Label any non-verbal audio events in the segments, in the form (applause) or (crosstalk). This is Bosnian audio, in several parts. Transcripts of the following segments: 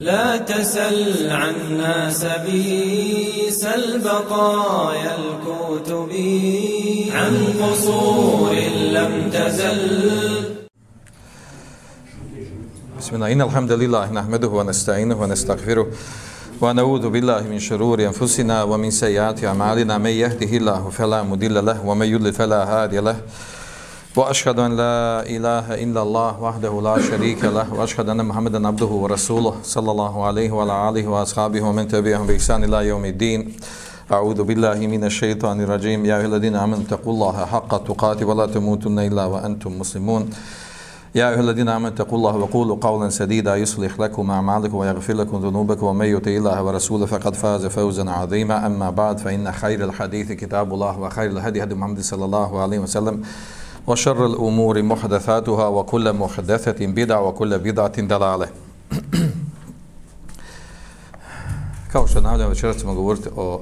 لا تسل عنا سبيس البقايا الكتب. عن قصور لم تزل. بسم الله. إن الحمد لله نحمده ونستعينه ونستغفره ونعوذ بالله من شرور أنفسنا ومن سيئات أعمالنا. من يهده الله فلا مضل له ومن يضلل فلا هادي له. وأشهد أن لا إله إلا الله وحده لا شريك له وأشهد أن محمدا عبده ورسوله صلى الله عليه وعلى آله وأصحابه ومن تبعهم بإحسان إلى يوم الدين. أعوذ بالله من الشيطان الرجيم. يا أيها الذين آمنوا اتقوا الله حق تقاته ولا تموتن إلا وأنتم مسلمون. يا أيها الذين آمنوا اتقوا الله وقولوا قولا سديدا يصلح لكم أعمالكم ويغفر لكم ذنوبكم. ومن يطع الله ورسوله فقد فاز فوزا عظيما. أما بعد فإن خير الحديث كتاب الله وخير الهدي هدي محمد صلى الله عليه وسلم. وشر الأمور محدثاتها وكل محدثة بدع وكل بدعة دلالة Kao što navljamo, večera ćemo govoriti o,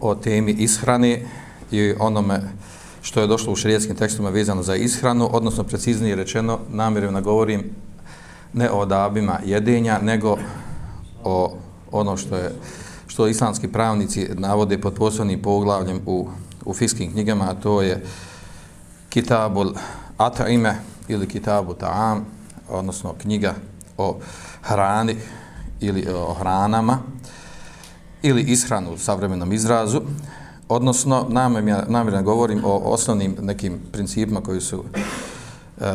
o temi ishrane i onome što je došlo u šrijetskim tekstima vezano za ishranu, odnosno preciznije rečeno, namjerno govorim ne o odabima jedenja, nego o ono što je što islamski pravnici navode pod posebnim poglavljem u, u fiskim knjigama, a to je Kitabul At'ime ili Kitabu Ta'am, odnosno knjiga o hrani ili o hranama ili ishranu u savremenom izrazu, odnosno namjerno govorim o osnovnim nekim principima koji su uh,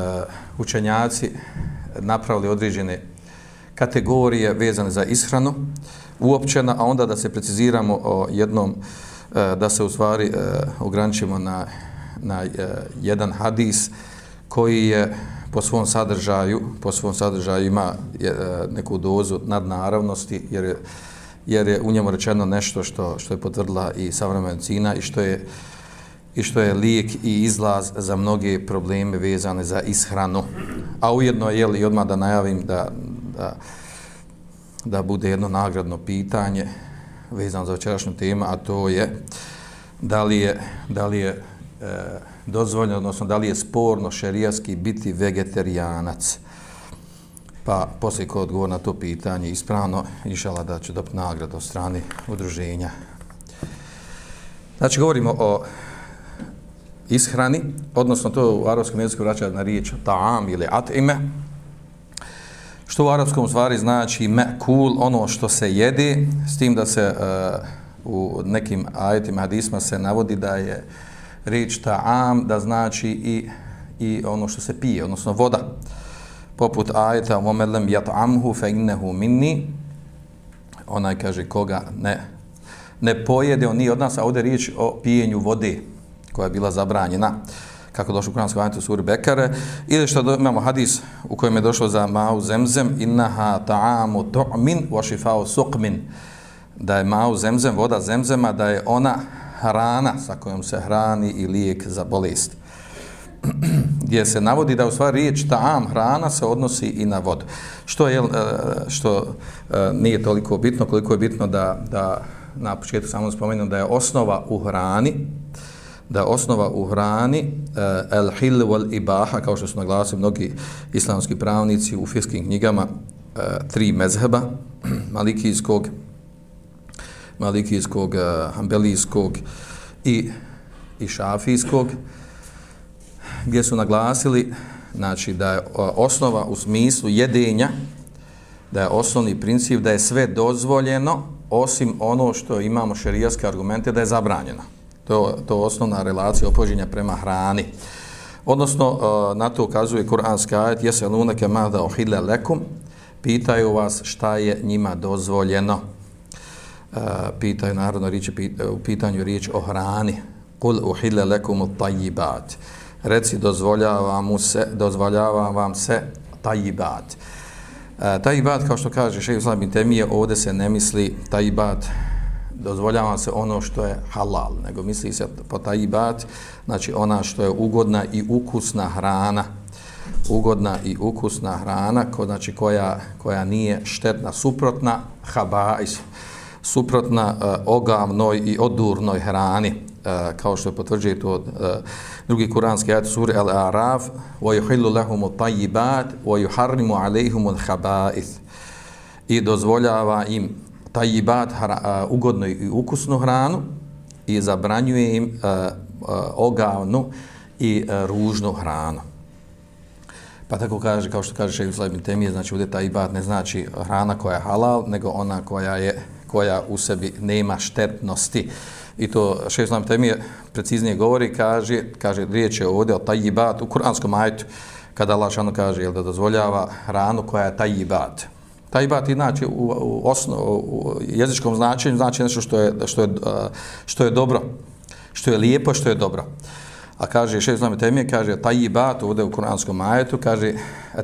učenjaci napravili određene kategorije vezane za ishranu uopćena, a onda da se preciziramo o jednom, uh, da se u stvari uh, ograničimo na, na uh, jedan hadis koji je po svom sadržaju, po svom sadržaju ima uh, neku dozu nadnaravnosti, jer je jer je u njemu rečeno nešto što što je potvrdila i savremena medicina i što je i što je lijek i izlaz za mnoge probleme vezane za ishranu. A ujedno je li odmah da najavim da, da, da bude jedno nagradno pitanje vezano za večerašnju temu, a to je da li je, da li je Eh, dozvoljeno, odnosno da li je sporno šerijski biti vegetarijanac. Pa poslije ko odgovor na to pitanje ispravno, inšala da će dobiti nagradu od strane udruženja. Znači, govorimo o ishrani, odnosno to u arabskom jeziku vraća na riječ ta'am ili at'ime, što u arapskom stvari znači me'kul, ono što se jede, s tim da se uh, u nekim ajetima hadisma se navodi da je riječ ta'am, da znači i, i ono što se pije, odnosno voda. Uh, poput ajeta وَمَلَمْ يَطْعَمْهُ فَإِنَّهُ مِنِّي onaj kaže koga ne ne pojede, on nije od nas, a ovdje riječ o pijenju vode koja je bila zabranjena kako došlo u kuranskom ajetu suri Bekare ili što do, imamo hadis u kojem je došlo za ma'u zemzem innaha ta'amu tu'min wa šifao suqmin da je ma'u zemzem, voda zemzema da je ona hrana sa kojom se hrani i lijek za bolest (clears throat) gdje se navodi da u stvari riječ ta'am, hrana, se odnosi i na vodu. Što je, eh, što eh, nije toliko bitno, koliko je bitno da, da na početku samo spomenem da je osnova u hrani, da je osnova u hrani eh, el hil wal ibaha, kao što su naglasili mnogi islamski pravnici u fiskim knjigama, tri mezheba, (clears throat) malikijskog, malikijskog, eh, hambelijskog i, i šafijskog, gdje su naglasili znači da je eh, osnova u smislu jedenja da je osnovni princip da je sve dozvoljeno osim ono što imamo šerijaske argumente da je zabranjeno. To to je osnovna relacija opođenja prema hrani. Odnosno, eh, na to ukazuje kuranski ajet jese lunake mada ohile lekum pitaju vas šta je njima dozvoljeno. Eh, pitaju, narodno, eh, u pitanju riječ o hrani. Kul uhille lekum tajibat reci dozvoljava mu se dozvoljava vam se tajibat e, eh, tajibat kao što kaže Šeji Islam Temije ovdje se ne misli tajibat dozvoljava se ono što je halal nego misli se po tajibat znači ona što je ugodna i ukusna hrana. Ugodna i ukusna hrana ko, znači koja, koja nije štetna suprotna habais suprotna uh, ogavnoj i odurnoj hrani e, kao što je potvrđuje to uh, drugi kuranski ajet sure Al-Araf wa yuhillu lahum at-tayyibat wa yuharrimu alayhim al-khaba'ith i dozvoljava im tayyibat uh, ugodnu i ukusnu hranu i zabranjuje im uh, uh, ogavnu i uh, ružnu hranu. Pa tako kaže, kao što kaže Šeju Islam Temije, znači ovdje taj ne znači hrana koja je halal, nego ona koja je koja u sebi nema štetnosti. I to Šeji Islam Temije preciznije govori, kaže, kaže riječ je ovdje o tajibat u kuranskom ajtu, kada Allah šano kaže jel, da dozvoljava hranu koja je tajibat. Tajibat inače u, u, osno, u jezičkom značenju znači nešto što je, što je, što je dobro, što je lijepo, što je dobro. A kaže šest zname temije, kaže tajibat, ovdje u kuranskom ajetu, kaže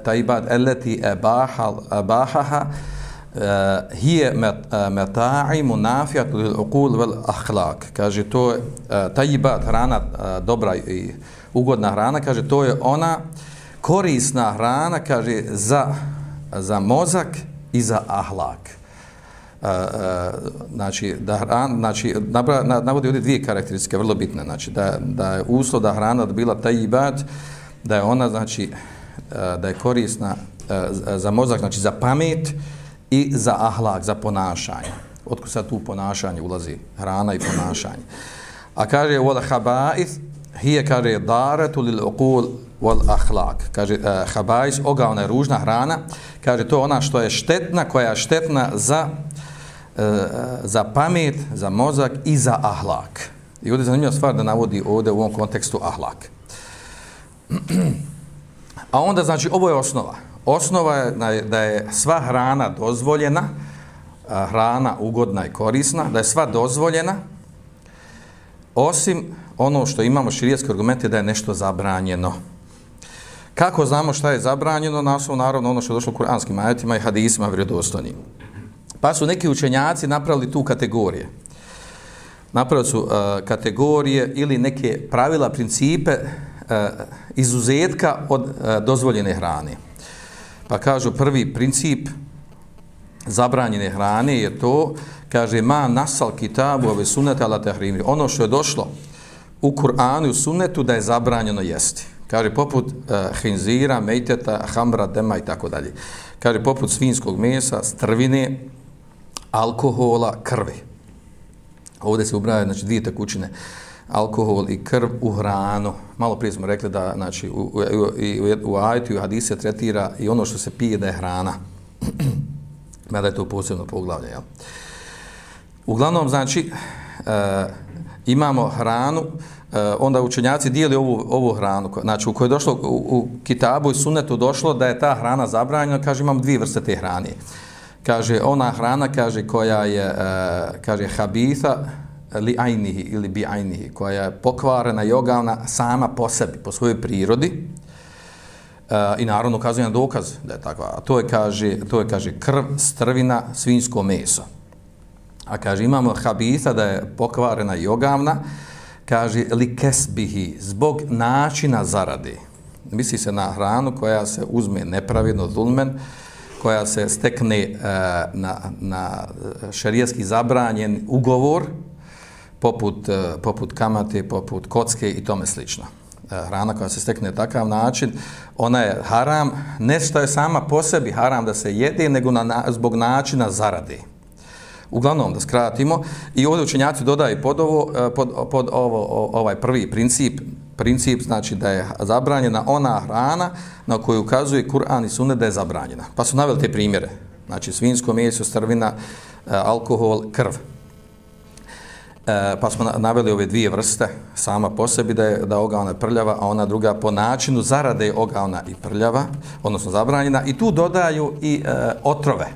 tajibat eleti ebahal ebahaha Eh, uh, hije eh, meta'i munafijat lil uqul vel ahlak. Kaže to je eh, tajibat, hrana dobra i ugodna hrana, kaže to je ona korisna hrana, kaže za, za mozak i za ahlak. Znači da hrana znači navodi ovdje dvije karakteristike vrlo bitne. Znači da da je uslov da hrana da bila tajibat, da je ona znači da je korisna za mozak znači za pamet i za ahlak za ponašanje Otko sad tu ponašanje ulazi hrana i ponašanje a kaže wal habaith, hiya kaže daratu lil uqul wal ahlak. kaže uh, habais, ogaona je ružna hrana kaže to ona što je štetna koja je štetna za uh, za pamet, za mozak i za ahlak. I ovdje je zanimljiva stvar da navodi ovdje u ovom kontekstu ahlak. (clears throat) A onda, znači, ovo je osnova. Osnova je da je sva hrana dozvoljena, hrana ugodna i korisna, da je sva dozvoljena, osim ono što imamo širijetske argumente da je nešto zabranjeno. Kako znamo šta je zabranjeno? Na osnovu, naravno, ono što je došlo u kuranskim ajetima i hadisima vredostojnim. Pa su neki učenjaci napravili tu kategorije. Napravili su uh, kategorije ili neke pravila, principe uh, izuzetka od uh, dozvoljene hrane. Pa kažu prvi princip zabranjene hrane je to, kaže ma nasal kitabu ove sunete ala tehrimi. Ono što je došlo u Kur'anu i u sunetu da je zabranjeno jesti. Kaže poput uh, hinzira, mejteta, hamra, dema i tako dalje. Kaže poput svinskog mesa, strvine, alkohola, krvi. Ovdje se ubraja znači, dvije tekućine, alkohol i krv u hranu. Malo prije smo rekli da znači, u, u, u, u ajtu i u hadise tretira i ono što se pije da je hrana. (clears throat) Mada je to posebno poglavlje. Jel? Uglavnom, znači, e, imamo hranu, e, onda učenjaci dijeli ovu, ovu hranu, znači u kojoj je došlo, u, u kitabu i sunetu došlo da je ta hrana zabranjena, kaže imam dvije vrste te hrane kaže ona hrana kaže koja je e, kaže habitha li ajnihi ili bi ajnihi koja je pokvarena i ogavna sama po sebi po svojoj prirodi. E, i naravno ukazuje na dokaz da je takva. A to je kaže to je kaže krv strvina svinsko meso. A kaže imamo habisa da je pokvarena i ogavna kaže li kesbihi zbog načina zarade. Misli se na hranu koja se uzme nepravedno zulmen koja se stekne e, na, na e, šarijski zabranjen ugovor, poput, e, poput kamate, poput kocke i tome slično. E, hrana koja se stekne na takav način, ona je haram, ne što je sama po sebi haram da se jede, nego na, zbog načina zarade. Uglavnom, da skratimo, i ovdje učenjaci dodaju pod, ovo, e, pod, pod ovo, ovaj prvi princip, princip znači da je zabranjena ona hrana na koju ukazuje Kur'an i Sunne da je zabranjena. Pa su naveli te primjere. Znači svinsko meso, strvina, alkohol, krv. E, pa smo naveli ove dvije vrste sama po sebi da je da ogavna prljava, a ona druga po načinu zarade je ogavna i prljava, odnosno zabranjena. I tu dodaju i e, otrove.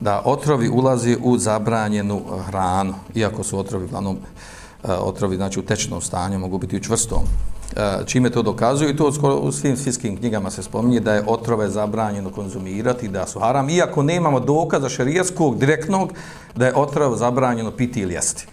Da otrovi ulazi u zabranjenu hranu, iako su otrovi uglavnom E, otrovi znači u tečnom stanju, mogu biti u čvrstom. E, čime to dokazuju i to skoro u svim svijskim knjigama se spominje da je otrove zabranjeno konzumirati, da su haram, iako nemamo dokaza šerijaskog direktnog da je otrov zabranjeno piti ili jesti.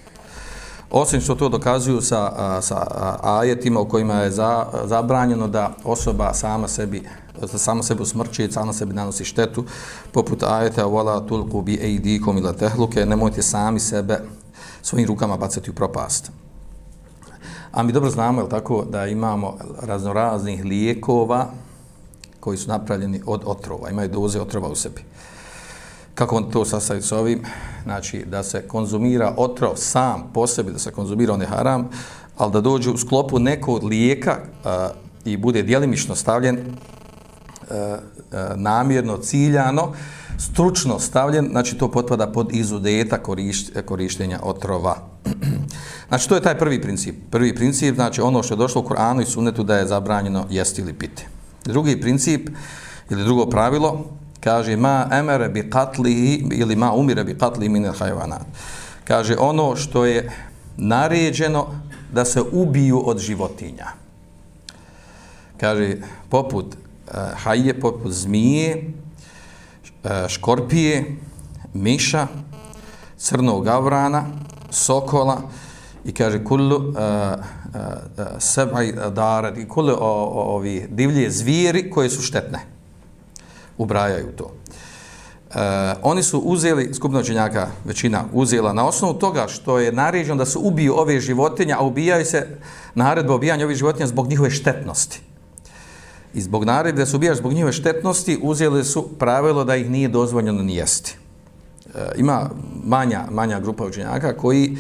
Osim što to dokazuju sa, sa ajetima u kojima je za, zabranjeno da osoba sama sebi da sama sebi usmrči, sama sebi nanosi štetu, poput ajeta wala tulku bi ejdikom ila tehluke, nemojte sami sebe svojim rukama bacati u propast. A mi dobro znamo, je tako, da imamo raznoraznih lijekova koji su napravljeni od otrova, imaju doze otrova u sebi. Kako on to sastaviti s ovim? Znači, da se konzumira otrov sam po sebi, da se konzumira on je haram, ali da dođe u sklopu nekog lijeka a, i bude dijelimično stavljen a, a, namjerno, ciljano, stručno stavljen, znači to potpada pod izudeta korištenja otrova. (clears throat) znači, to je taj prvi princip. Prvi princip, znači ono što je došlo u Koranu i Sunnetu da je zabranjeno jesti ili piti. Drugi princip, ili drugo pravilo, kaže ma emere bi katli ili ma umire bi katli min hajvanat. Kaže ono što je naređeno da se ubiju od životinja. Kaže poput e, uh, haje, poput zmije, uh, škorpije, miša, crnog gavrana, sokola i kaže kullu e, uh, uh, sebaj darat i kullu ovi divlje zvijeri koje su štetne ubrajaju to. Uh, oni su uzeli, skupno učenjaka većina uzela, na osnovu toga što je naređeno da se ubiju ove životinje, a ubijaju se naredba ubijanja ovih životinja zbog njihove štetnosti. I zbog naredbe da se ubijaš zbog njihove štetnosti, uzeli su pravilo da ih nije dozvoljeno ni jesti. E, ima manja, manja grupa učenjaka koji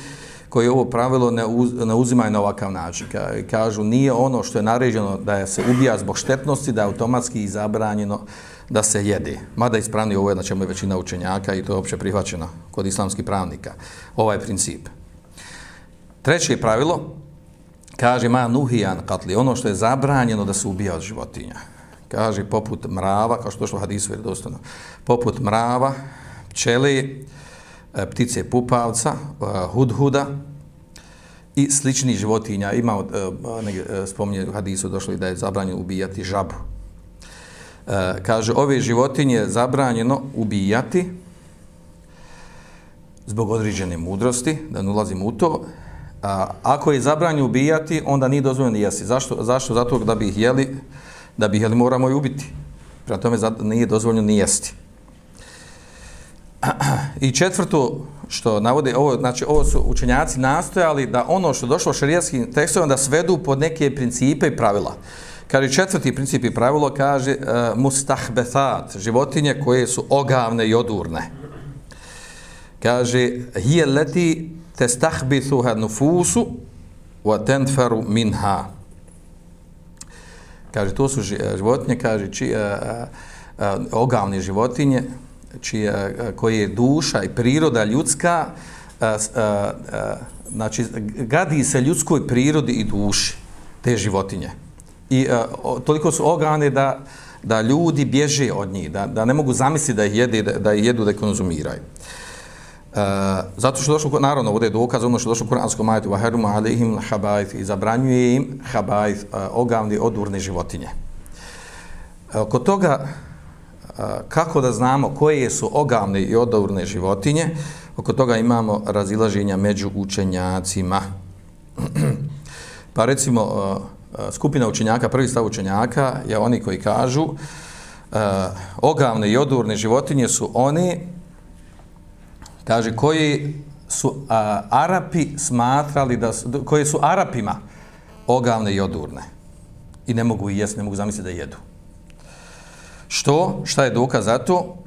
koji ovo pravilo ne, uz, ne uzimaju na ovakav način. Ka, kažu, nije ono što je naređeno da se ubija zbog štetnosti, da je automatski zabranjeno da se jede. Mada ispravni ovo je na čemu je većina učenjaka i to je opće prihvaćeno kod islamskih pravnika. Ovaj princip. Treće pravilo, kaže ma nuhijan katli, ono što je zabranjeno da se ubija od životinja. Kaže poput mrava, kao što je u hadisu vjerodostojno, poput mrava, pčele, e, ptice pupavca, e, hudhuda i slični životinja. Ima, e, e, spominje u hadisu, došlo i da je zabranjeno ubijati žabu. E, kaže, ove životinje zabranjeno ubijati zbog određene mudrosti, da ne ulazimo u to. A, ako je zabranjeno ubijati, onda nije dozvoljeno jesti. Zašto? Zašto? Zato da bi ih jeli, da bi ih jeli moramo i ubiti. Prema tome nije dozvoljeno ni jesti. (clears throat) I četvrto što navode, ovo, znači ovo su učenjaci nastojali da ono što došlo šarijetskim tekstovima da svedu pod neke principe i pravila. Kaže četvrti princip i pravilo kaže uh, mustahbethat, životinje koje su ogavne i odurne. Kaže hiye lati tastahbithuha nufusu wa tenferu minha. Kaže to su e, životinje, kaže či, uh, uh, ogavne životinje čije, uh, e, koje je duša i priroda ljudska uh, uh, uh, znači gadi se ljudskoj prirodi i duši te životinje i uh, toliko su ograne da, da ljudi bježe od njih, da, da ne mogu zamisliti da ih, jede, da, da ih jedu, da ih konzumiraju. Uh, zato što došlo, naravno, ovdje je dokaz ono što došlo u kuranskom majetu, wa عَلَيْهِمْ alihim habajt, i zabranjuje im habajt, uh, e, ogavni, odurne životinje. Uh, kod toga, uh, kako da znamo koje su ogavne i odurne životinje, oko toga imamo razilaženja među učenjacima. (clears throat) pa recimo, uh, Eh, skupina učenjaka, prvi stav učenjaka je oni koji kažu uh, ogavne i odurne životinje su oni kaže koji su uh, Arapi smatrali da su, koje su Arapima ogavne i odurne i ne mogu jesti, ne mogu zamisliti da jedu. Što? Šta je dokaz za to?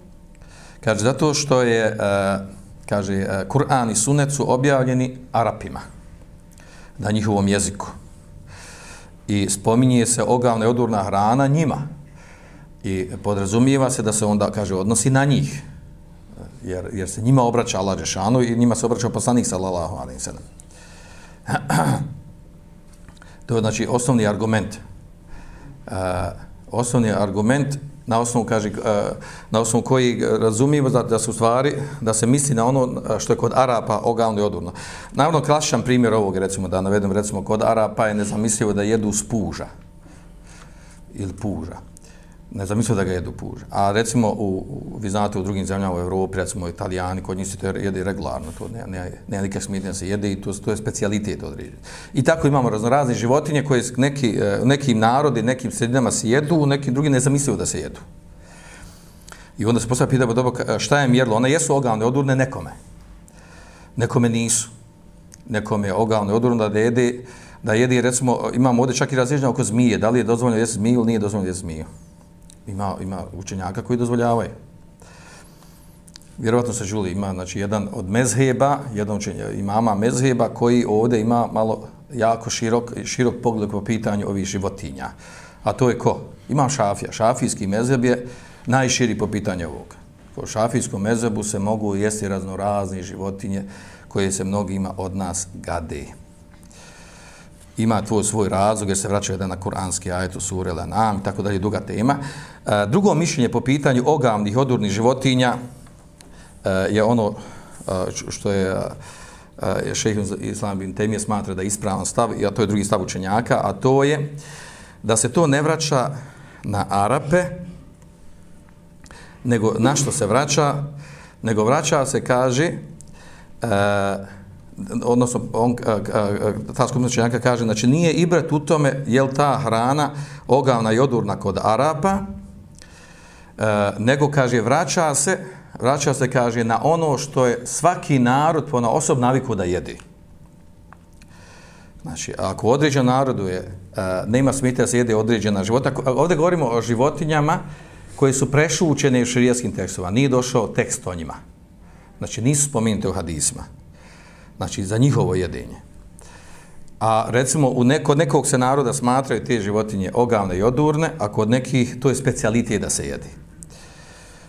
Kaže, zato što je, uh, kaže, uh, Kur'an i Sunet su objavljeni Arapima na njihovom jeziku i spominje se ogavna i odurna hrana njima. I podrazumijeva se da se onda, kaže, odnosi na njih. Jer, jer se njima obraća Allah Žešanu i njima se obraća poslanik sallallahu alaihi sallam. To je znači osnovni argument. Uh, osnovni argument na osnovu kaže eh, na osnovu koji eh, razumijemo da, da su stvari da se misli na ono eh, što je kod Arapa ogavno i odurno. Naravno klasičan primjer ovog recimo da navedem recimo kod Arapa je nezamislivo da jedu spuža ili puža ne zamislio da ga jedu puža. A recimo, u, u, vi znate, u drugim zemljama u Evropi, recimo italijani, kod njih se to jede regularno, to ne, ne, ne nikak smitnja se jede i to, to je specialitet određen. I tako imamo raznorazne životinje koje neki, e, nekim narodi, nekim sredinama se jedu, u nekim drugim nezamislivo da se jedu. I onda se postavlja pitanje, dobro, šta je mjerlo? One jesu ogavne, odurne nekome. Nekome nisu. Nekome je ogavne, odurne da jede, da jedi, recimo, imamo ovdje čak i različenje oko zmije, da li je dozvoljeno jesti zmiju ili nije dozvoljeno jesti zmiju. Ima, ima učenjaka koji dozvoljavaju. Vjerovatno se žuli, ima znači, jedan od mezheba, jedan učenja, imama mezheba koji ovdje ima malo jako širok, širok pogled po pitanju ovih životinja. A to je ko? Imam šafija. Šafijski mezheb je najširi po pitanju ovog. Po šafijskom mezhebu se mogu jesti raznorazne životinje koje se mnogima od nas gade. Ima tvoj svoj razlog jer se vraća jedan na kuranski ajet u sure Lanam, tako da je duga tema. E, drugo mišljenje po pitanju ogavnih, odurnih životinja e, je ono e, što je e, e, šejh Islam bin Temije smatra da je ispravan stav, a to je drugi stav učenjaka, a to je da se to ne vraća na Arape, nego na što se vraća, nego vraća se, kaže, e, odnosno, on, ta skupina učenjaka kaže, znači nije ibret u tome, je li ta hrana ogavna i odurna kod Arapa, e, nego, kaže, vraća se, vraća se, kaže, na ono što je svaki narod po na osob naviku da jedi. Znači, ako određen narodu je, e, nema smite da se jede određena života, ovdje govorimo o životinjama koje su prešućene u širijaskim tekstovima, nije došao tekst o njima. Znači, nisu spomenute u hadisima. Znači, za njihovo jedenje. A recimo, u neko, nekog se naroda smatraju te životinje ogavne i odurne, a kod nekih to je specialitet da se jedi.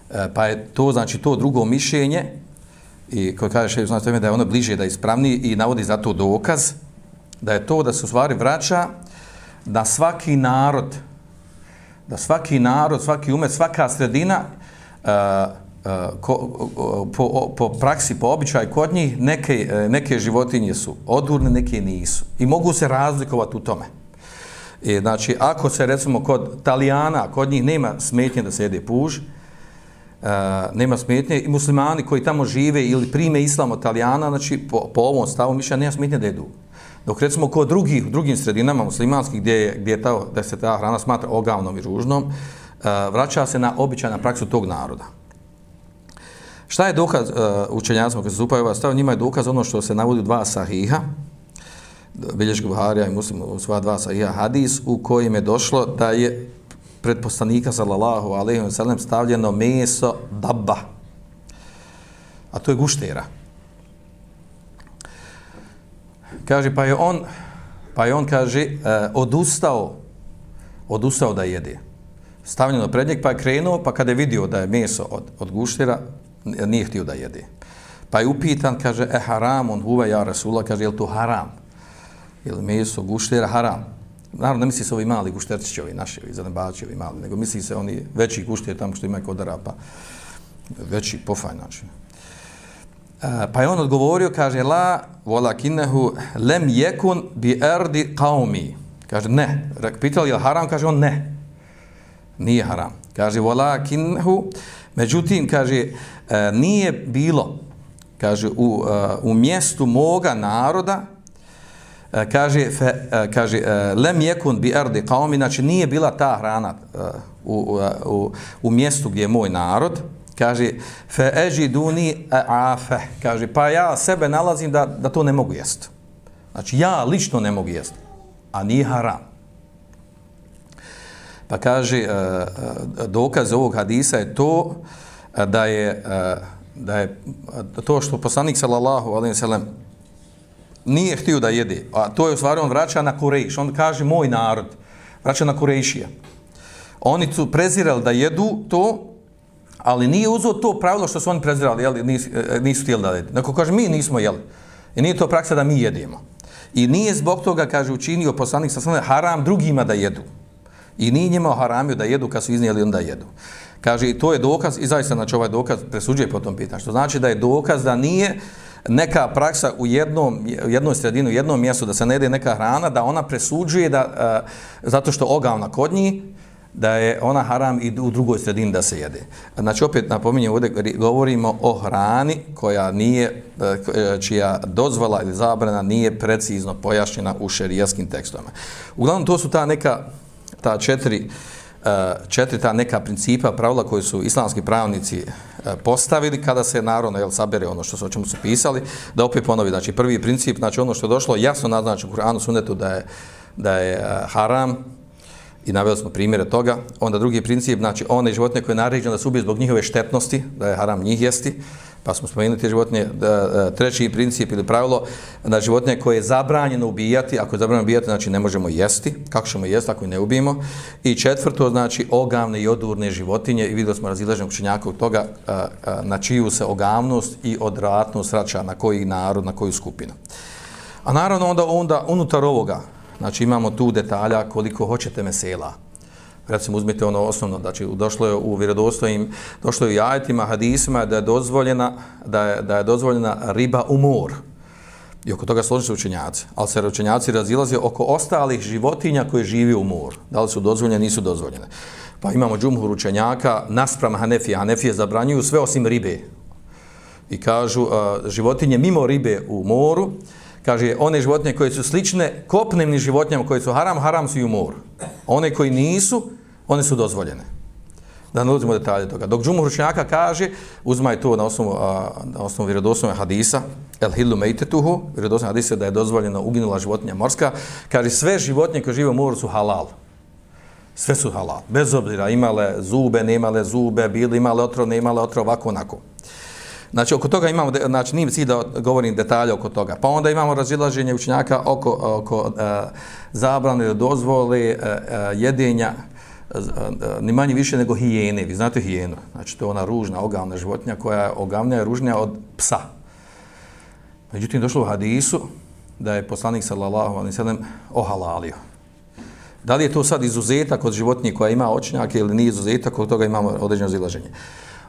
E, pa je to, znači, to drugo mišljenje, i koji kaže še, znači, da je ono bliže da je ispravni i navodi za to dokaz, da je to da se u stvari vraća da svaki narod, da svaki narod, svaki umet, svaka sredina, e, Eh, ko, po, po praksi, po običaju kod njih, neke, eh, neke životinje su odurne, neke nisu. I mogu se razlikovati u tome. I, znači, ako se recimo kod Talijana, kod njih nema smetnje da se jede puž, uh, nema smetnje, i muslimani koji tamo žive ili prime islam od Talijana, znači, po, po ovom stavu mišlja, nema smetnje da jedu. Dok recimo kod drugih, u drugim sredinama muslimanskih gdje, je, gdje je ta, da se ta hrana smatra ogavnom i ružnom, uh, vraća se na običajna praksu tog naroda. Šta je dokaz uh, učenjacima koji se zupaju ova stav? Njima je dokaz ono što se navodi dva sahiha, Bilješka Buharija i muslim u sva dva sahiha hadis, u kojim je došlo da je pred poslanika sallallahu alaihi wa sallam stavljeno meso dabba. A to je guštera. Kaže, pa je on, pa je on, kaže, uh, odustao, odustao da jede. Stavljeno pred njeg, pa je krenuo, pa kada je vidio da je meso od, od guštira, nije htio da jede. Pa je upitan, kaže, e haram, on huve, ja Rasula, kaže, je li to haram? Je li meso guštera, haram? Naravno, ne misli se ovi mali gušterčići, ovi naši, ovi zanebači, ovi mali, nego misli se oni veći gušteri tamo što imaju kod Arapa, veći pofaj, znači e, pa je on odgovorio, kaže, la volakinehu lem jekun bi erdi qaumi. Kaže, ne. Pitali je haram? Kaže, on ne. Nije haram. Kaže, volakinehu, međutim, kaže, e, nije bilo, kaže, u, e, u mjestu moga naroda, e, kaže, fe, kaže, lem jekun bi erdi qaumi, znači nije bila ta hrana u, u, u, mjestu gdje je moj narod, kaže fe ejiduni afe, kaže pa ja sebe nalazim da da to ne mogu jesti znači ja lično ne mogu jesti a ni haram pa kaže e, e, dokaz ovog hadisa je to e, da je da je to što poslanik sallallahu alaihi ve sellem nije htio da jede a to je u stvari on vraća na Kurejš on kaže moj narod vraća na Kurejšija oni su prezirali da jedu to ali nije uzeo to pravilo što su oni prezirali, jeli, nisu, nisu htjeli da jedu. Neko kaže, mi nismo jeli. I nije to praksa da mi jedemo. I nije zbog toga, kaže, učinio poslanik sa svojom haram drugima da jedu. I nije njima haramio da jedu kad su iznijeli onda jedu. Kaže, i to je dokaz, i zaista znači ovaj dokaz presuđuje po tom pitanju. Što znači da je dokaz da nije neka praksa u jednom, u jednoj sredini, u jednom mjestu da se ne jede neka hrana, da ona presuđuje da, uh, zato što ogavna kod njih, da je ona haram i u drugoj sredini da se jede. Znači, opet napominjem, ovdje govorimo o hrani koja nije, e, e, čija dozvala ili zabrana nije precizno pojašnjena u šerijaskim tekstovima. Uglavnom, to su ta neka, ta četiri e, četiri ta neka principa, pravila koje su islamski pravnici e, postavili kada se naravno jel, sabere ono što su o čemu su pisali, da opet ponovi, znači prvi princip, znači ono što je došlo jasno naznači u Kur'anu sunetu da je, da je e, haram, i naveli smo primjere toga. Onda drugi princip, znači one životinje koje je naređeno da se ubije zbog njihove štetnosti, da je haram njih jesti, pa smo spomenuli te životinje. Da, e, treći princip ili pravilo, da životinje koje je zabranjeno ubijati, ako je zabranjeno ubijati, znači ne možemo jesti, kako ćemo jesti ako ne ubijemo. I četvrto, znači ogavne i odurne životinje, i vidjeli smo razilaženog učenjaka od toga e, e, na čiju se ogavnost i odratnost rača, na koji narod, na koju skupinu. A naravno onda, onda unutar ovoga, Znači imamo tu detalja koliko hoćete mesela. Recimo uzmite ono osnovno, znači došlo je u vjerodostojim, došlo je u jajetima, hadisima da je dozvoljena, da je, da je dozvoljena riba u mor. I oko toga složite učenjaci. Ali se učenjaci razilaze oko ostalih životinja koje živi u mor. Da li su dozvoljene, nisu dozvoljene. Pa imamo džumhur učenjaka, naspram Hanefije. Hanefije zabranjuju sve osim ribe. I kažu, uh, životinje mimo ribe u moru, kaže, one životinje koje su slične kopnemnim životinjama koje su haram, haram su i u moru. One koji nisu, one su dozvoljene. Da ne uzimo detalje toga. Dok džumu hručnjaka kaže, uzmaj to na osnovu, a, na osnovu vjerodosnovne hadisa, el hillu mejtetuhu, vjerodosnovne hadisa da je dozvoljeno uginula životinja morska, kaže, sve životinje koje žive u moru su halal. Sve su halal. Bez obzira, imale zube, ne imale zube, bili imale otrov, nemale otrov, ovako, onako. Znači, oko toga imamo, znači, nije cilj da govorim detalje oko toga. Pa onda imamo razilaženje učenjaka oko, oko e, zabrane da dozvole e, e jedenja e, e, ni manje više nego hijene. Vi znate hijenu. Znači, to je ona ružna, ogavna životinja koja je ogavnija i ružnija od psa. Međutim, došlo u hadisu da je poslanik sallallahu alaihi sallam ohalalio. Da li je to sad izuzetak od životinje koja ima očnjake ili nije izuzetak, od toga imamo određeno zilaženje.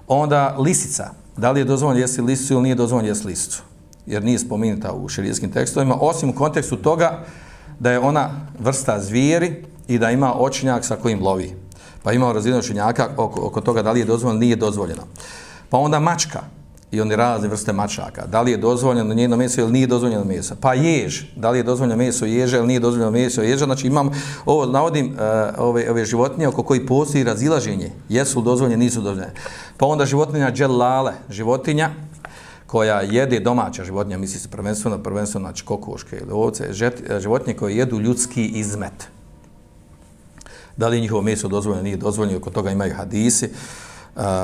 Onda lisica. Da li je dozvoljeno jesti lisicu ili nije dozvoljeno jesti lisicu? Jer nije spomenuta u širijskim tekstovima, osim u kontekstu toga da je ona vrsta zvijeri i da ima očinjak sa kojim lovi. Pa imao razvijenog očinjaka oko, oko toga da li je dozvoljeno nije dozvoljeno. Pa onda mačka i oni razne vrste mačaka. Da li je dozvoljeno njeno meso ili nije dozvoljeno meso? Pa jež. Da li je dozvoljeno meso ježa ili nije dozvoljeno meso ježa? Znači imam, ovo navodim uh, ove, ove životinje oko koji postoji razilaženje. Jesu dozvoljene, nisu dozvoljene. Pa onda životinja dželale, životinja koja jede domaća životinja, misli se prvenstveno, prvenstveno znači kokoške ili ovce, e, životinje koje jedu ljudski izmet. Da li je njihovo meso dozvoljeno, nije dozvoljeno, oko toga imaju hadisi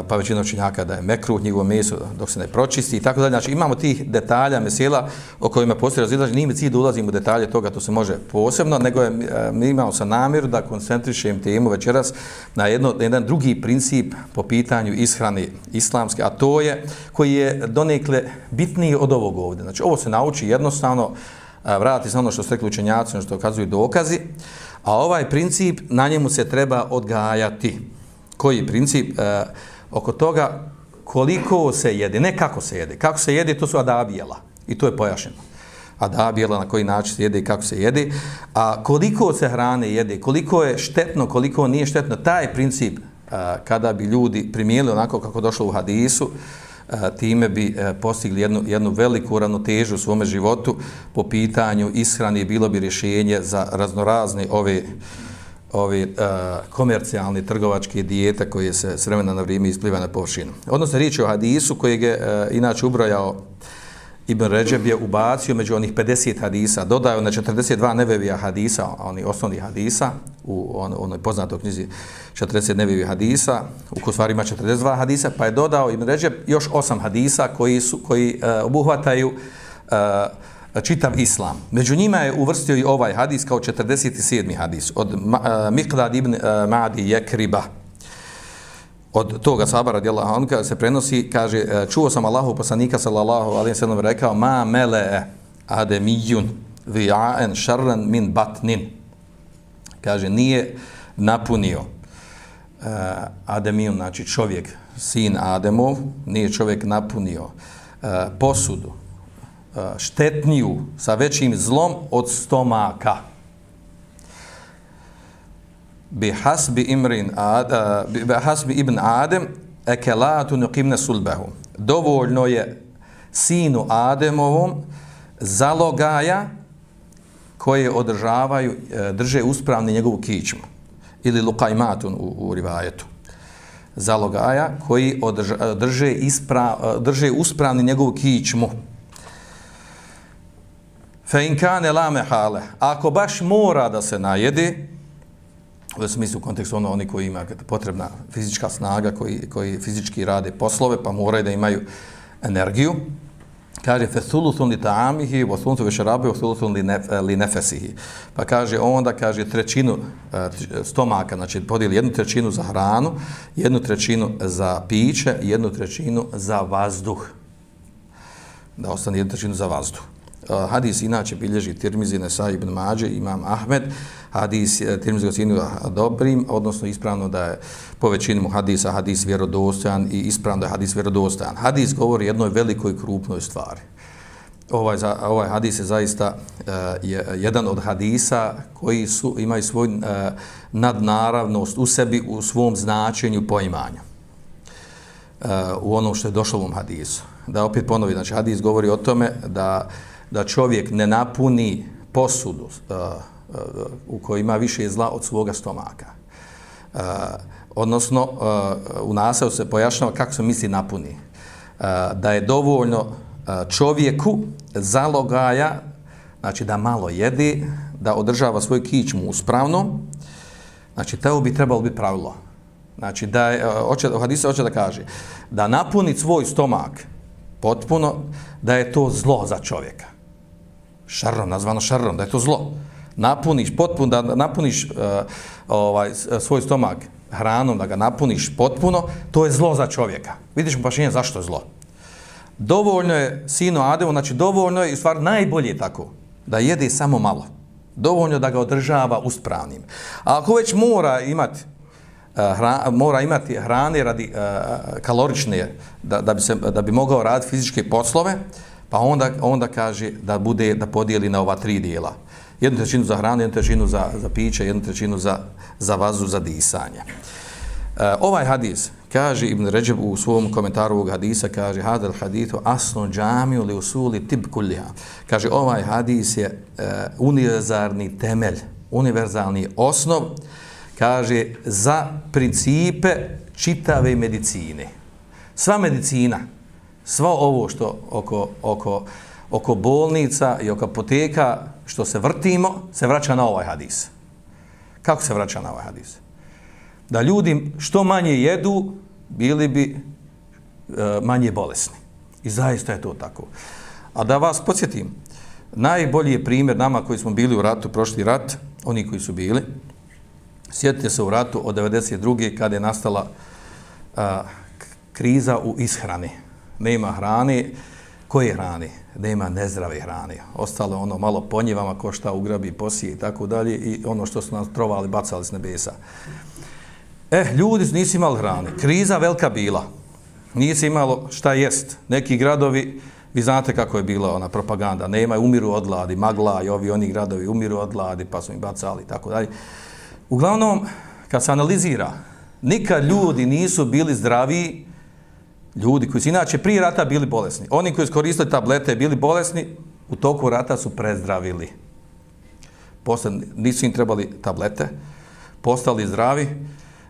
pa većina učenjaka da je mekru, njegovo meso dok se ne pročisti i tako dalje. Znači imamo tih detalja, mesela o kojima postoji razilaženje. Nije mi cilj da ulazim u detalje toga, to se može posebno, nego je, e, mi imamo sa namjeru da koncentrišem temu večeras na jedno, jedan drugi princip po pitanju ishrane islamske, a to je koji je donekle bitniji od ovog ovdje. Znači ovo se nauči jednostavno, e, vrati se ono što ste rekli učenjaci, ono što okazuju dokazi, a ovaj princip na njemu se treba odgajati koji princip e, oko toga koliko se jede, ne kako se jede. Kako se jede, to su adabijela. I to je pojašnjeno. Adabijela na koji način se jede i kako se jede. A koliko se hrane jede, koliko je štetno, koliko nije štetno, taj princip e, kada bi ljudi primijeli onako kako došlo u hadisu, e, time bi e, postigli jednu, jednu veliku ravnotežu u svome životu po pitanju ishrane bilo bi rješenje za raznorazne ove ovi uh, komercijalni trgovački dijete koji se s vremena na vrijeme ispliva na površinu. Odnosno, riječ je o hadisu koji je uh, inače ubrojao Ibn Ređeb je ubacio među onih 50 hadisa, dodao na 42 nevevija hadisa, oni osnovni hadisa, u on, onoj poznatoj knjizi 40 nevevija hadisa, u kojoj stvari ima 42 hadisa, pa je dodao Ibn Ređeb još 8 hadisa koji, su, koji uh, obuhvataju uh, čitav islam. Među njima je uvrstio i ovaj hadis kao 47. hadis od e, Miqdad ibn e, Madi Jekriba. Od toga sahaba radijallahu anhu se prenosi, kaže, e, čuo sam Allahu poslanika sallallahu alaihi sallam rekao, ma mele ademijun vi'aen šarran min batnin. Kaže, nije napunio uh, ademijun, znači čovjek, sin Ademov, nije čovjek napunio uh, posudu, štetniju sa većim zlom od stomaka. Bi hasbi imrin ad, bi hasbi ibn Adem ekelatu nuqimne sulbehu. Dovoljno je sinu Ademovom zalogaja koje održavaju, e, drže uspravni njegovu kičmu. ili lukajmatun u, u rivajetu zalogaja koji održa, e, drže, ispra, e, drže uspravni njegovu kičmu. Fe in kane la mehale, Ako baš mora da se najedi, u smislu u kontekstu ono, oni koji ima potrebna fizička snaga, koji, koji fizički rade poslove, pa moraju da imaju energiju, kaže fe thuluthun li ta'amihi wa thuluthun vešarabi wa thuluthun li, nef, li nefesihi. Pa kaže onda, kaže trećinu e, stomaka, znači podijeli jednu trećinu za hranu, jednu trećinu za piće, jednu trećinu za vazduh. Da ostane jednu trećinu za vazduh. Hadis inače bilježi Tirmizi, Nesaj ibn Mađe, Imam Ahmed, hadis uh, Tirmizi ocenio dobrim, odnosno ispravno da je po većini hadisa hadis vjerodostojan i ispravno da je hadis vjerodostojan. Hadis govori jednoj velikoj krupnoj stvari. Ovaj, za, ovaj hadis je zaista uh, je, jedan od hadisa koji su imaju svoj uh, nadnaravnost u sebi, u svom značenju poimanju. Uh, u onom što je došlo u ovom hadisu. Da opet ponovi, znači hadis govori o tome da da čovjek ne napuni posudu uh, uh, u kojoj ima više zla od svoga stomaka. Uh, odnosno, uh, u nasavu se pojašnjava kako se misli napuni. Uh, da je dovoljno uh, čovjeku zalogaja, znači da malo jedi, da održava svoj kičmu uspravno, znači to bi trebalo biti pravilo. Znači, da je, uh, hoće, hadisa hoće da kaže, da napuni svoj stomak potpuno, da je to zlo za čovjeka šarrom, nazvano šarrom, da je to zlo. Napuniš, potpuno, da napuniš uh, ovaj, e, svoj stomak hranom, da ga napuniš potpuno, to je zlo za čovjeka. Vidiš mu pašenje zašto je zlo. Dovoljno je sino Ademo, znači dovoljno je, i stvar najbolje tako, da jede samo malo. Dovoljno da ga održava uspravnim. A ako već mora imati e, hra, mora imati hrane radi uh, kalorične da, da, bi se, da bi mogao raditi fizičke poslove, Pa onda, onda kaže da bude da podijeli na ova tri dijela. Jednu trećinu za hranu, jednu trećinu za, za piće, jednu trećinu za, za vazu, za disanje. E, ovaj hadis, kaže Ibn Ređeb u svom komentaru ovog hadisa, kaže hadal hadithu asno džamiju li usuli tib kulliha. Kaže ovaj hadis je e, univerzalni temelj, univerzalni osnov, kaže za principe čitave medicine. Sva medicina, Sva ovo što oko, oko, oko bolnica i oko apoteka što se vrtimo, se vraća na ovaj hadis. Kako se vraća na ovaj hadis? Da ljudi što manje jedu, bili bi e, manje bolesni. I zaista je to tako. A da vas podsjetim, najbolji je primjer nama koji smo bili u ratu, prošli rat, oni koji su bili, sjetite se u ratu od 92. kada je nastala a, kriza u ishrani nema hrane, koje hrane? Nema nezdrave hrane. Ostalo ono malo po njivama, ko šta ugrabi, posije i tako dalje i ono što su nas trovali, bacali s nebesa. Eh, ljudi nisu imali hrane. Kriza velika bila. Nisi imalo šta jest. Neki gradovi, vi znate kako je bila ona propaganda, nema, umiru od gladi, magla i ovi oni gradovi umiru od gladi, pa su im bacali i tako dalje. Uglavnom, kad se analizira, nikad ljudi nisu bili zdraviji ljudi koji su inače prije rata bili bolesni, oni koji su koristili tablete bili bolesni, u toku rata su prezdravili. Posle nisu im trebali tablete, postali zdravi,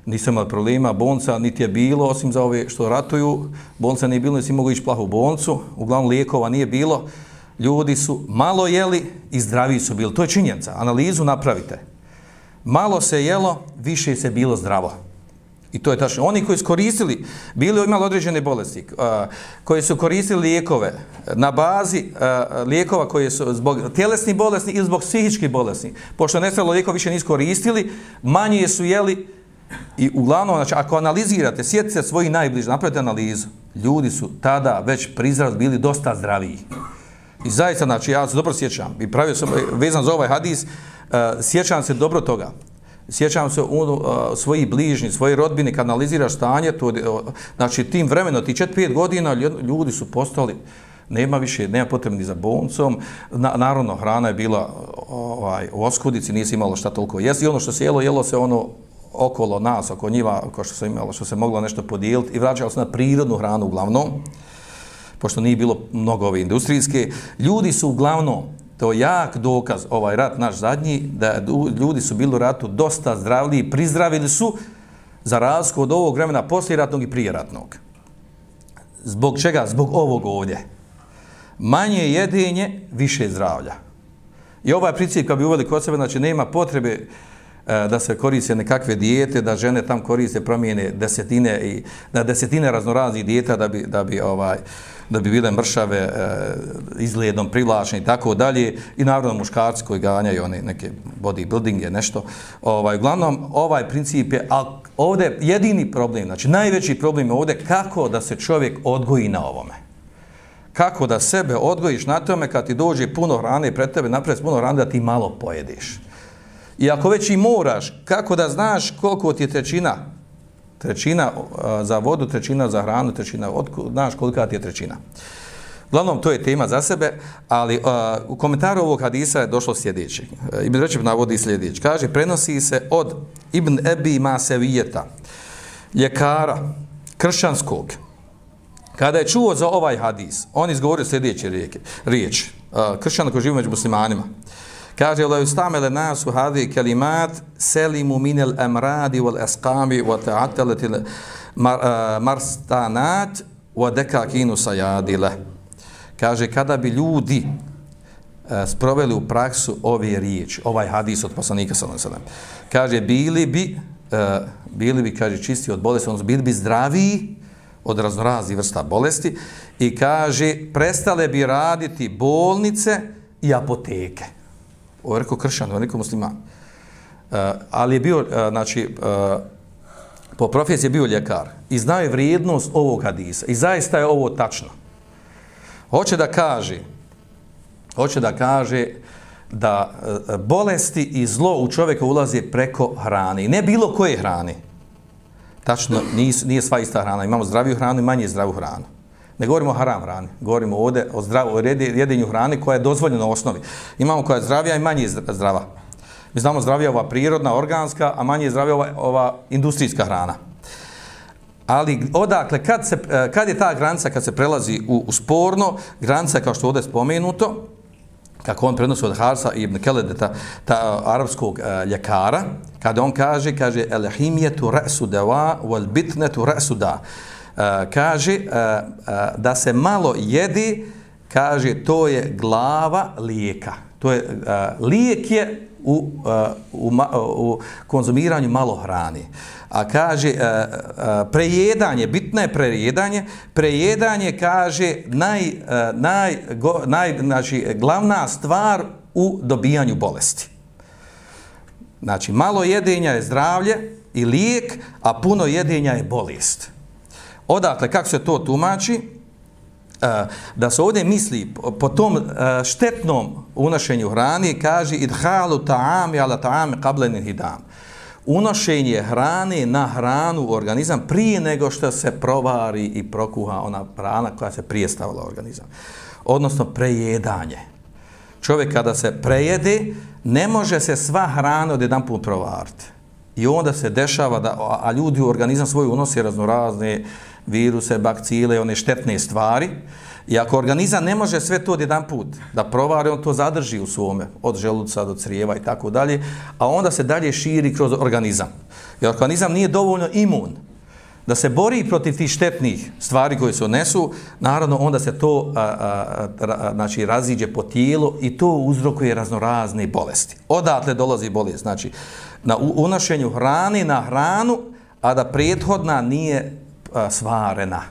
nisu imali problema, bonca niti je bilo, osim za ove što ratuju, bonca nije bilo, nisi mogu ići plahu u boncu, uglavnom lijekova nije bilo, ljudi su malo jeli i zdraviji su bili. To je činjenica, analizu napravite. Malo se jelo, više se bilo zdravo. I to je tačno. Oni koji su koristili, bili imali određene bolesti, koji su koristili lijekove na bazi lijekova koji su zbog tjelesnih bolesti ili zbog psihički bolesti, pošto nestalo lijekova više nisu koristili, manje su jeli i uglavnom, znači, ako analizirate, sjetite svojih najbližih, napravite analizu, ljudi su tada već prizraz bili dosta zdraviji. I zaista, znači, ja se dobro sjećam i pravio sam, vezan za ovaj hadis, sjećam se dobro toga sjećam se u uh, svoji bližnji, svoje rodbine, kad analiziraš stanje, to, uh, znači tim vremenom, ti 4-5 godina, ljudi su postali, nema više, nema potrebni ni za boncom, Na, naravno, hrana je bila ovaj, u oskudici, nisi imalo šta toliko jesti, i ono što se jelo, jelo se ono okolo nas, oko njiva, ko što se imalo, što se moglo nešto podijeliti, i vraćalo se na prirodnu hranu uglavnom, pošto nije bilo mnogo ove industrijske, ljudi su uglavnom to jak dokaz, ovaj rat naš zadnji, da ljudi su bili u ratu dosta zdravlji, prizdravili su za razliku od ovog vremena posljeratnog i prijeratnog. Zbog čega? Zbog ovog ovdje. Manje jedinje, više zdravlja. I ovaj princip kad bi uveli kod sebe, znači nema potrebe e, da se koriste nekakve dijete, da žene tam koriste promijene desetine i da desetine raznoraznih dijeta da bi, da bi ovaj da bi bile mršave e, izgledom privlačne i tako dalje. I naravno muškarci koji ganjaju one neke bodybuildinge nešto. Ovaj uglavnom ovaj princip je al ovdje jedini problem znači najveći problem je ovdje kako da se čovjek odgoji na ovome. Kako da sebe odgojiš na tome kad ti dođe puno hrane pred tebe napred puno hrane da ti malo pojedeš. I ako već i moraš kako da znaš koliko ti je trećina? Trećina za vodu, trećina za hranu, trećina, od, znaš kolika ti je trećina. Uglavnom, to je tema za sebe, ali uh, u komentaru ovog hadisa je došlo sljedeće. E, Ibn Rečep navodi sljedeće. Kaže, prenosi se od Ibn Ebi Masevijeta, ljekara, kršćanskog, kada je čuo za ovaj hadis, on izgovorio sljedeće rijeke, riječ, uh, kršćan koji živi među muslimanima, Kaže, la yustamele nasu hadi kelimat selimu minel emradi wal eskami wa ta'ateletil mar, uh, marstanat wa dekakinu sajadile. Kaže, kada bi ljudi uh, sproveli u praksu ove riječi, ovaj hadis od poslanika sallam sallam, kaže, bili bi, uh, bili bi, kaže, čisti od bolesti, odnosno bili bi zdraviji od raznoraznih vrsta bolesti i kaže, prestale bi raditi bolnice i apoteke ovo je rekao kršćan, ovo je rekao musliman. Uh, ali je bio, uh, znači, uh, po profesiji je bio ljekar i znao je vrijednost ovog hadisa i zaista je ovo tačno. Hoće da kaže, hoće da kaže da uh, bolesti i zlo u čovjeka ulazi preko hrane. Ne bilo koje hrane. Tačno, nije, nije sva ista hrana. Imamo zdraviju hranu i manje zdravu hranu. Ne govorimo o haram hrani, govorimo ovdje o, zdravo, o jedinju hrane koja je dozvoljena u osnovi. Imamo koja je zdravija i manje zdrava. Mi znamo zdravija ova prirodna, organska, a manje zdravija ova, ova industrijska hrana. Ali odakle, kad, se, e, kad je ta granica kad se prelazi u, u sporno, granica kao što ovdje spomenuto, kako on prenosi od Harsa ibn Keledeta, ta, ta arapskog e, ljekara, kada on kaže, kaže, el himijetu re'su deva, wal bitnetu re'su da. Uh, Eh, kaže eh, eh, da se malo jedi, kaže to je glava lijeka. To je lijek je u, u, u konzumiranju malo hrane. A kaže prejedanje, bitno je prejedanje, prejedanje kaže naj, naj, go, naj, znači, glavna stvar u dobijanju bolesti. Znači, malo jedenja je zdravlje i lijek, a puno jedenja je bolest. Odakle, kako se to tumači? E, da se ovdje misli po tom e, štetnom unošenju hrani, kaže idhalu ta'ami ala ta'ami qablenin hidam. Unošenje hrane na hranu u organizam prije nego što se provari i prokuha ona hrana koja se prije stavila u organizam. Odnosno prejedanje. Čovjek kada se prejede, ne može se sva hrana od jedan put provariti. I onda se dešava da, a ljudi u organizam svoj unose raznorazne viruse, bakcile, one štetne stvari. I ako organizam ne može sve to jedan put da provari, on to zadrži u svome, od želuca do crijeva i tako dalje, a onda se dalje širi kroz organizam. Jer organizam nije dovoljno imun da se bori protiv tih štetnih stvari koje se odnesu, naravno onda se to a, a, a, znači, raziđe po tijelu i to uzrokuje raznorazne bolesti. Odatle dolazi bolest, znači na unošenju hrani na hranu, a da prethodna nije svarena.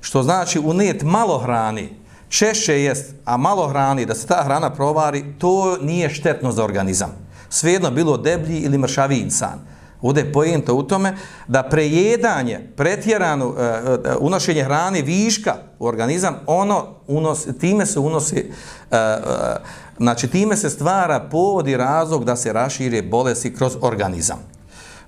Što znači unet malo hrani, češće jest, a malo hrani, da se ta hrana provari, to nije štetno za organizam. Svejedno bilo deblji ili mršavi insan. Ovdje je pojento u tome da prejedanje, pretjerano uh, uh, unošenje hrane viška u organizam, ono unos, time se unosi, uh, uh, znači time se stvara povod i razlog da se rašire bolesti kroz organizam.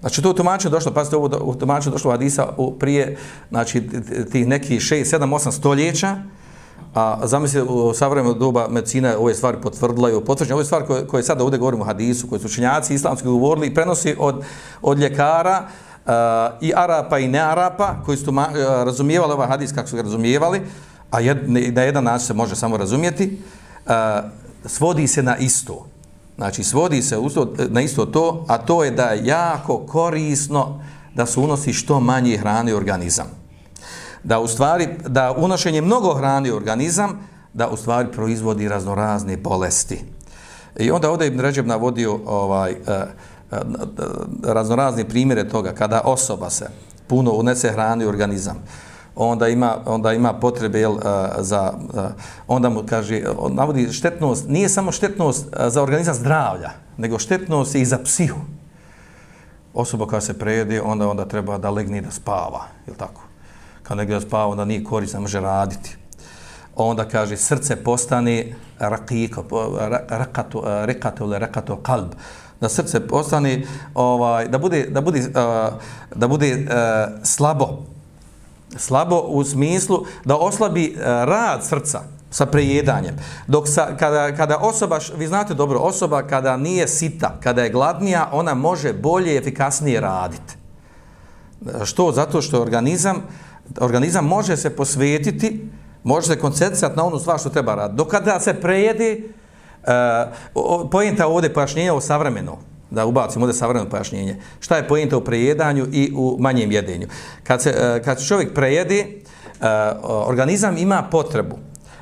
Znači, to u tumačenju došlo, pazite, ovo u tumačenju došlo Hadisa u prije, znači, tih nekih 6, 7, 8 stoljeća, a zamislite, u savremenu doba medicina ove stvari potvrdila i potvrđenja, ove stvari koje, koje sada ovdje govorimo u Hadisu, koje su učenjaci islamski govorili i prenosi od, od ljekara uh, i Arapa i nearapa, koji su tuma, uh, razumijevali ovaj Hadis kako su ga razumijevali, a jed, na jedan način se može samo razumijeti, uh, svodi se na isto. Znači, svodi se na isto to, a to je da je jako korisno da se unosi što manje hrane u organizam. Da u stvari, da unošenje mnogo hrane u organizam, da u stvari proizvodi raznorazne bolesti. I onda ovdje Ibn Ređeb navodio ovaj, eh, eh, uh, raznorazni primjere toga kada osoba se puno unese hrane u organizam onda ima onda ima potrebe jel, za onda mu kaže on navodi štetnost nije samo štetnost za organizam zdravlja nego štetnost i za psihu. Osoba koja se prejede onda onda treba da legne da spava jel tako? Kad negdje da spava onda nije korisno može raditi. Onda kaže srce postane rakiko rakato, rekato ili rakato kalb. Da srce postane ovaj da bude da bude uh, da bude slabo slabo u smislu da oslabi e, rad srca sa prejedanjem. Dok sa, kada, kada osoba, vi znate dobro, osoba kada nije sita, kada je gladnija, ona može bolje i efikasnije raditi. E, što? Zato što organizam, organizam može se posvetiti, može se koncentrisati na onu stvar što treba raditi. Dok kada se prejedi, e, Uh, pojenta ovdje pojašnjenja o savremeno, da ubacimo ovdje savremeno pojašnjenje. Šta je pojenta u prejedanju i u manjem jedenju? Kad se, e, kad se čovjek prejedi, e, organizam ima potrebu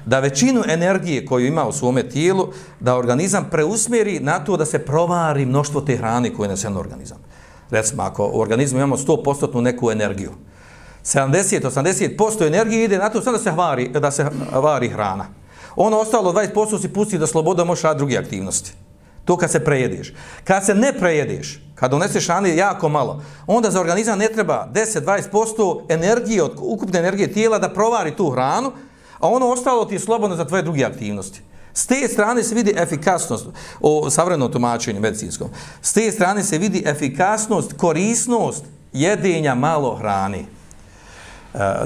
da većinu energije koju ima u svome tijelu, da organizam preusmjeri na to da se provari mnoštvo te hrane koje nese na organizam. Recimo, ako u organizmu imamo 100% neku energiju, 70-80% energije ide na to da se, vari, da se vari hrana. Ono ostalo 20% si pusti da sloboda može raditi druge aktivnosti. To kad se prejediš. Kad se ne prejediš, kad doneseš hrane jako malo, onda za organizam ne treba 10-20% energije, od ukupne energije tijela da provari tu hranu, a ono ostalo ti je slobodno za tvoje druge aktivnosti. S te strane se vidi efikasnost, o savremenom tumačenju medicinskom, s te strane se vidi efikasnost, korisnost jedenja malo hrane. E,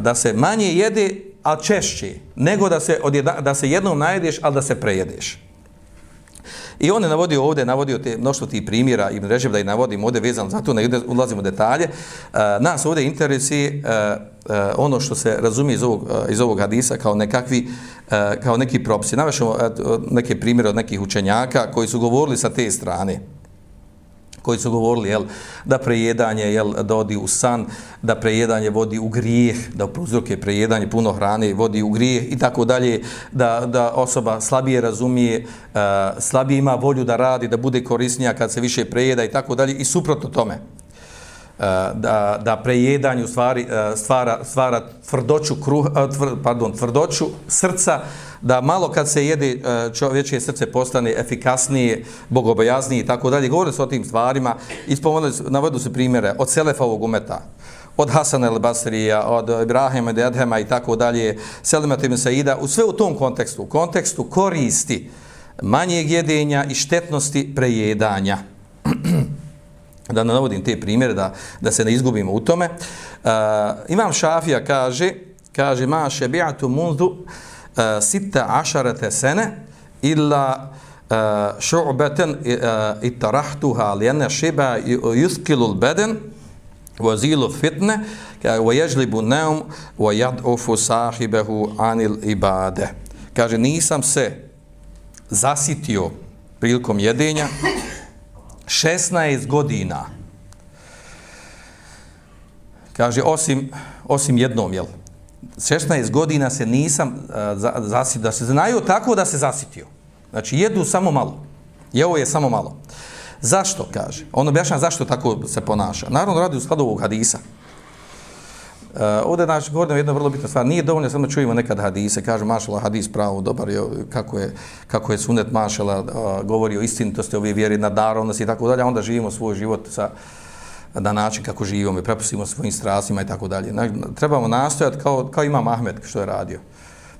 da se manje jede, a češće, nego da se, odjeda, da se jednom najedeš, ali da se prejedeš. I on je navodio ovdje, navodio te mnoštvo tih primjera i režim da ih navodim ovdje vezano, zato ne ulazimo u detalje. E, nas ovdje interesi e, e, ono što se razumije iz ovog, iz ovog hadisa kao nekakvi kao neki propisi. Navašamo neke primjere od nekih učenjaka koji su govorili sa te strane koji su govorili jel, da prejedanje jel, dodi u san, da prejedanje vodi u grijeh, da prouzroke prejedanje puno hrane vodi u grijeh i tako dalje, da, da osoba slabije razumije, uh, slabije ima volju da radi, da bude korisnija kad se više prejeda i tako dalje i suprotno tome. E, da, da prejedanje u stvari e, stvara, stvara tvrdoću, kruh, e, tvr, pardon, tvrdoću srca, da malo kad se jede čovječje srce postane efikasnije, bogobojaznije i tako dalje. Govorili su o tim stvarima, i su, navodu se primjere od Selefa ovog umeta, od Hasana el Basrija, od Ibrahima i Edhema i tako dalje, Selima Tim Saida, u sve u tom kontekstu, u kontekstu koristi manjeg jedenja i štetnosti prejedanja da navodim te primjere, da, da se ne izgubimo u tome. Uh, imam Šafija kaže, kaže, ma šebi'atu mundu, e, sita ašarete sene illa e, šu'beten itarahtuha lijene šiba yuskilu l-beden wazilu fitne wa ježlibu neum wa jad'ufu sahibehu anil ibade. Kaže, nisam se zasitio prilikom jedenja 16 godina. Kaže, osim, osim jednom, jel? 16 godina se nisam e, uh, zasitio, da se znaju tako da se zasitio. Znači, jedu samo malo. Jevo je samo malo. Zašto, kaže? Ono objašnja zašto tako se ponaša. Naravno, radi u skladu ovog hadisa. Uh, ovdje naš govorimo jedna vrlo bitna stvar. Nije dovoljno samo čujemo nekad hadise, kaže mašala hadis pravo, dobar je, kako je, kako je sunet mašala, uh, eh, govori o istinitosti ove vjeri na darovnosti i tako dalje, onda živimo svoj život sa, na način kako živimo i prepustimo svojim strastima i tako dalje. Znači, trebamo nastojati kao, kao ima Ahmed što je radio.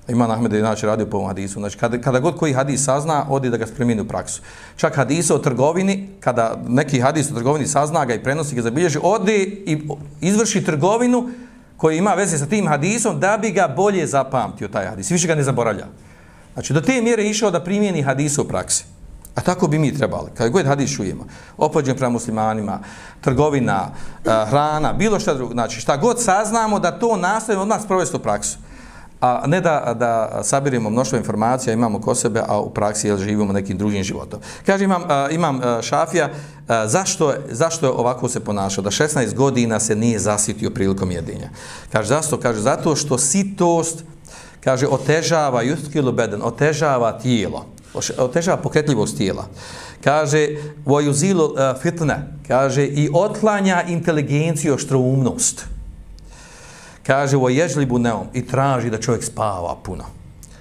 Ima Ahmed je inače radio po hadisu. Znači, kada, kada god koji hadis sazna, odi da ga spremini u praksu. Čak hadise o trgovini, kada neki hadis o trgovini sazna ga i prenosi ga zabilježi, odi i izvrši trgovinu koji ima veze sa tim hadisom da bi ga bolje zapamtio taj hadis. Više ga ne zaboravlja. Znači, do te mjere išao da primijeni hadise u praksi. A tako bi mi trebali. Kada god hadis čujemo, opođen prema muslimanima, trgovina, eh, hrana, bilo šta drugo, znači šta god saznamo da to nastavimo od nas provesti u praksu a ne da, da sabirimo mnoštvo informacija, imamo ko sebe, a u praksi jel, živimo nekim drugim životom. Kaže, imam, a, imam a, šafija, a, zašto, zašto je ovako se ponašao? Da 16 godina se nije zasitio prilikom jedinja. Kaže, zašto? Kaže, zato što sitost, kaže, otežava jutkilu beden, otežava tijelo, otežava pokretljivost tijela. Kaže, vojuzilu uh, fitne, kaže, i otklanja inteligenciju, štroumnost kaže vo ježlibu neom i traži da čovjek spava puno.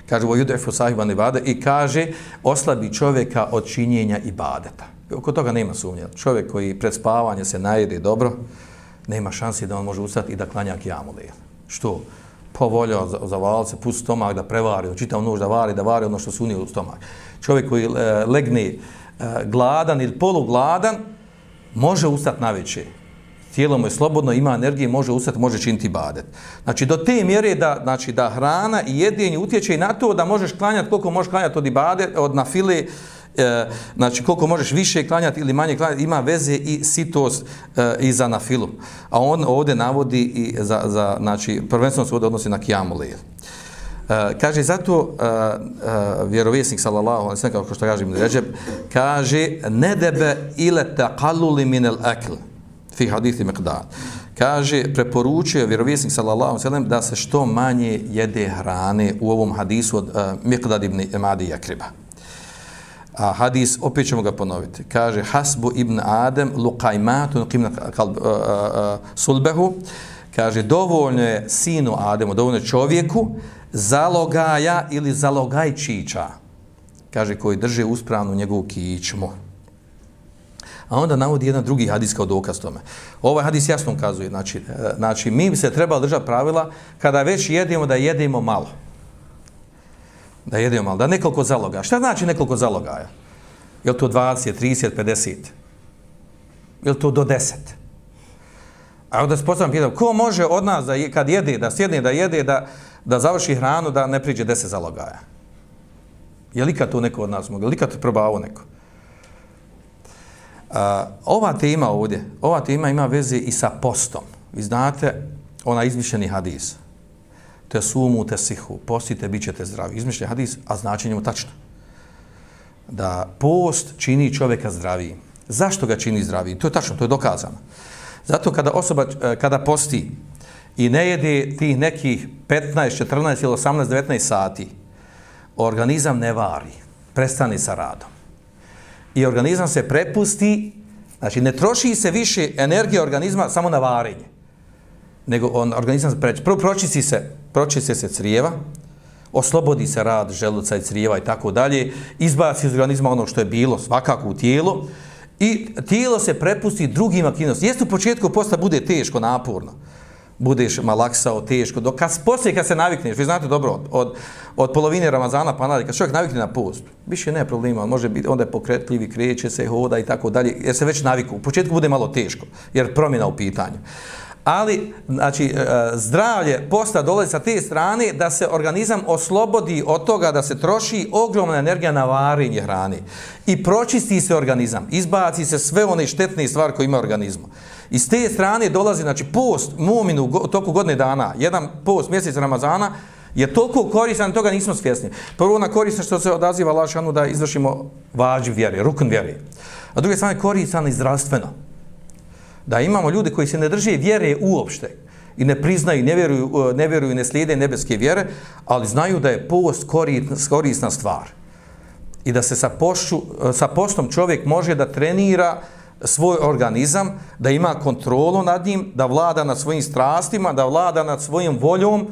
Kaže vo judefu sahiban ibade i kaže oslabi čovjeka od činjenja ibadeta. Oko toga nema sumnje. Čovjek koji pred spavanje se najede dobro, nema šansi da on može ustati i da klanja kijamu lijel. Što? Povolja za, za valce, pust stomak da prevari, da čitav nož da vari, da vari ono što su unio u stomak. Čovjek koji e, legne e, gladan ili polugladan, može ustati na večer tijelo mu je slobodno, ima energije, može ustati, može činiti badet. Znači, do te mjere da, znači, da hrana i jedinje utječe i na to da možeš klanjati koliko možeš klanjati od ibadet, od na file, e, znači koliko možeš više klanjati ili manje klanjati, ima veze i sitost e, i za na filu. A on ovdje navodi i za, za znači, prvenstveno se ovdje odnosi na kijamu lije. Kaže zato uh, uh, vjerovjesnik sallallahu alejhi ve sellem kako što kaže Ibn Rajab kaže nedebe ile taqallul min al-akl fi hadithi miqdad. Kaže, preporučuje vjerovjesnik sallallahu sallam da se što manje jede hrane u ovom hadisu od uh, Miqdad ibn Imadi Jakriba. A hadis, opet ćemo ga ponoviti. Kaže, hasbu ibn Adem luqajmatu qimna kalb, uh, uh, sulbehu. Kaže, dovoljno je sinu Ademu, dovoljno je čovjeku zalogaja ili zalogajčića. Kaže, koji drže uspravnu njegovu kičmu. A onda navodi jedan drugi hadis kao dokaz tome. Ovaj hadis jasno ukazuje. Znači, e, znači mi bi se trebali držati pravila kada već jedemo da jedemo malo. Da jedemo malo. Da nekoliko zaloga. Šta znači nekoliko zalogaja? Je li to 20, 30, 50? Je li to do 10? A onda se postavljam pitam, ko može od nas da je, kad jede, da sjedne, da jede, da, da završi hranu, da ne priđe 10 zalogaja? Je li kad to neko od nas mogu? Je li kad probao neko? Ova tema ovdje, ova tema ima veze i sa postom. Vi znate, ona izmišljeni hadis. Te sumu, te sihu, postite, bit ćete zdravi. Izmišljeni hadis, a značenje mu tačno. Da post čini čovjeka zdravijim. Zašto ga čini zdravijim? To je tačno, to je dokazano. Zato kada osoba, e, kada posti i ne jede tih nekih 15, 14 ili 18, 19 sati, organizam ne vari, prestani sa radom i organizam se prepusti, znači ne troši se više energije organizma samo na varenje, nego on, organizam se preći. Prvo pročisti se, pročisti se crijeva, oslobodi se rad želuca i crijeva i tako dalje, izbaci iz organizma ono što je bilo svakako u tijelu i tijelo se prepusti drugim aktivnostima. Jeste u početku posta bude teško, naporno, budeš malaksao, teško, dok kad, poslije kad se navikneš, vi znate dobro, od, od, od polovine Ramazana pa nadalje, kad čovjek navikne na post, više ne problema, može biti, onda je pokretljivi, kreće se, hoda i tako dalje, jer se već naviku. U početku bude malo teško, jer promjena u pitanju. Ali, znači, e, zdravlje posta dolazi sa te strane da se organizam oslobodi od toga da se troši ogromna energija na varenje hrane. I pročisti se organizam, izbaci se sve one štetne stvari koje ima organizmu. I s te strane dolazi, znači, post muminu u toku godine dana, jedan post mjesec Ramazana, je toliko koristan, toga nismo svjesni. Prvo na koristan što se odaziva Lašanu da izvršimo vađi vjere, rukn vjere. A druge strane koristan i zdravstveno. Da imamo ljude koji se ne drže vjere uopšte i ne priznaju, ne vjeruju, e, ne vjeruju, ne slijede nebeske vjere, ali znaju da je post korisna stvar. I da se sa, pošću, e, sa postom čovjek može da trenira svoj organizam, da ima kontrolu nad njim, da vlada nad svojim strastima, da vlada nad svojim voljom,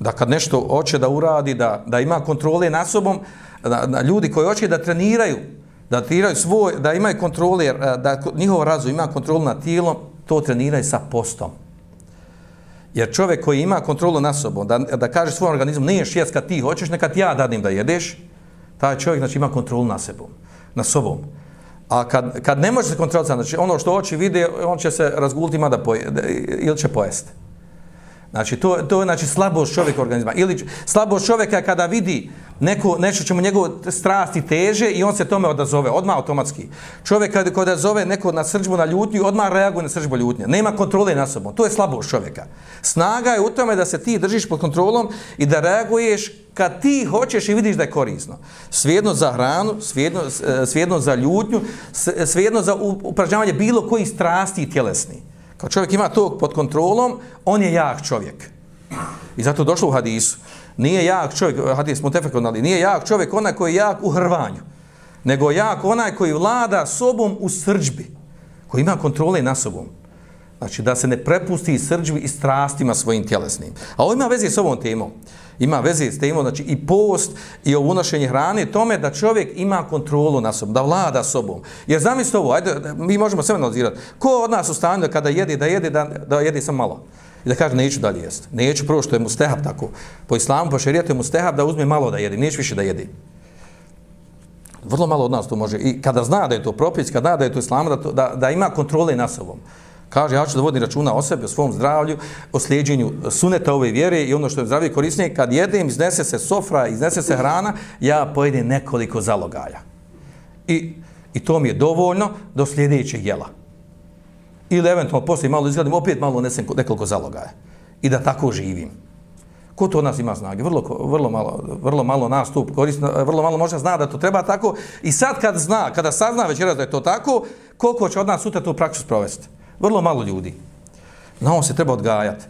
da kad nešto hoće da uradi, da, da ima kontrole nad sobom, da, da ljudi koji hoće da treniraju, da treniraju svoj, da imaju kontrole, eh, da njihov razum ima kontrolu nad tijelom, to treniraju sa postom. Jer čovjek koji ima kontrolu nad sobom, da, da kaže svom organizmu, ne ješ jes kad ti hoćeš, nekad ja dadim da jedeš, taj čovjek znači, ima kontrolu nad sebom, na sobom. A kad, kad ne može se kontrolisati, znači ono što oči vide, on će se razguliti mada da ili će pojesti. Znači, to, to je znači, slabost čovjeka organizma. Ili slabost čovjeka kada vidi neko, nešto ćemo njegov strasti teže i on se tome odazove, odmah automatski. Čovjek kada, kada zove neko na srđbu na ljutnju, odmah reaguje na srđbu ljutnje. Nema kontrole na sobom. To je slabost čovjeka. Snaga je u tome da se ti držiš pod kontrolom i da reaguješ kad ti hoćeš i vidiš da je korisno. Svijedno za hranu, svijedno, svijedno e, za ljutnju, e, svijedno za upražnjavanje bilo koji strasti i tjelesni. Kad čovjek ima to pod kontrolom, on je jak čovjek. I zato došlo u hadisu. Nije jak čovjek, hadis mutefekon, ali nije jak čovjek onaj koji je jak u hrvanju, nego jak onaj koji vlada sobom u srđbi, koji ima kontrole na sobom. Znači, da se ne prepusti srđbi i strastima svojim tjelesnim. A ovo ima veze s ovom temom. Ima veze s temom, znači i post i ovo unošenje hrane, tome da čovjek ima kontrolu na sobom, da vlada sobom. Jer zamislite ovo, ajde, mi možemo sve analizirati. Ko od nas u stanju da kada jede, da jede, da, da jede sam malo? I da kaže, neću dalje jesti. Neću prvo što je mu stehab tako. Po islamu, po šerijatu je mu stehab da uzme malo da jede, Neću više da jede. Vrlo malo od nas to može. I kada zna da je to propis, kada zna da je to islam, da, to, da, da ima kontrole na sobom. Kaže, ja ću da vodim računa o sebi, o svom zdravlju, o slijedjenju suneta ove vjere i ono što je zdravije korisnije. Kad jedem, iznese se sofra, iznese se hrana, ja pojedem nekoliko zalogaja. I, I to mi je dovoljno do sljedećeg jela ili eventualno poslije malo izgledim, opet malo nesem nekoliko zalogaja. I da tako živim. Ko to od nas ima snage? Vrlo, vrlo, malo, vrlo malo nas tu korisno, vrlo malo možda zna da to treba tako. I sad kad zna, kada sazna večeras da je to tako, koliko će od nas sutra tu praksu sprovesti? Vrlo malo ljudi. Na on se treba odgajati.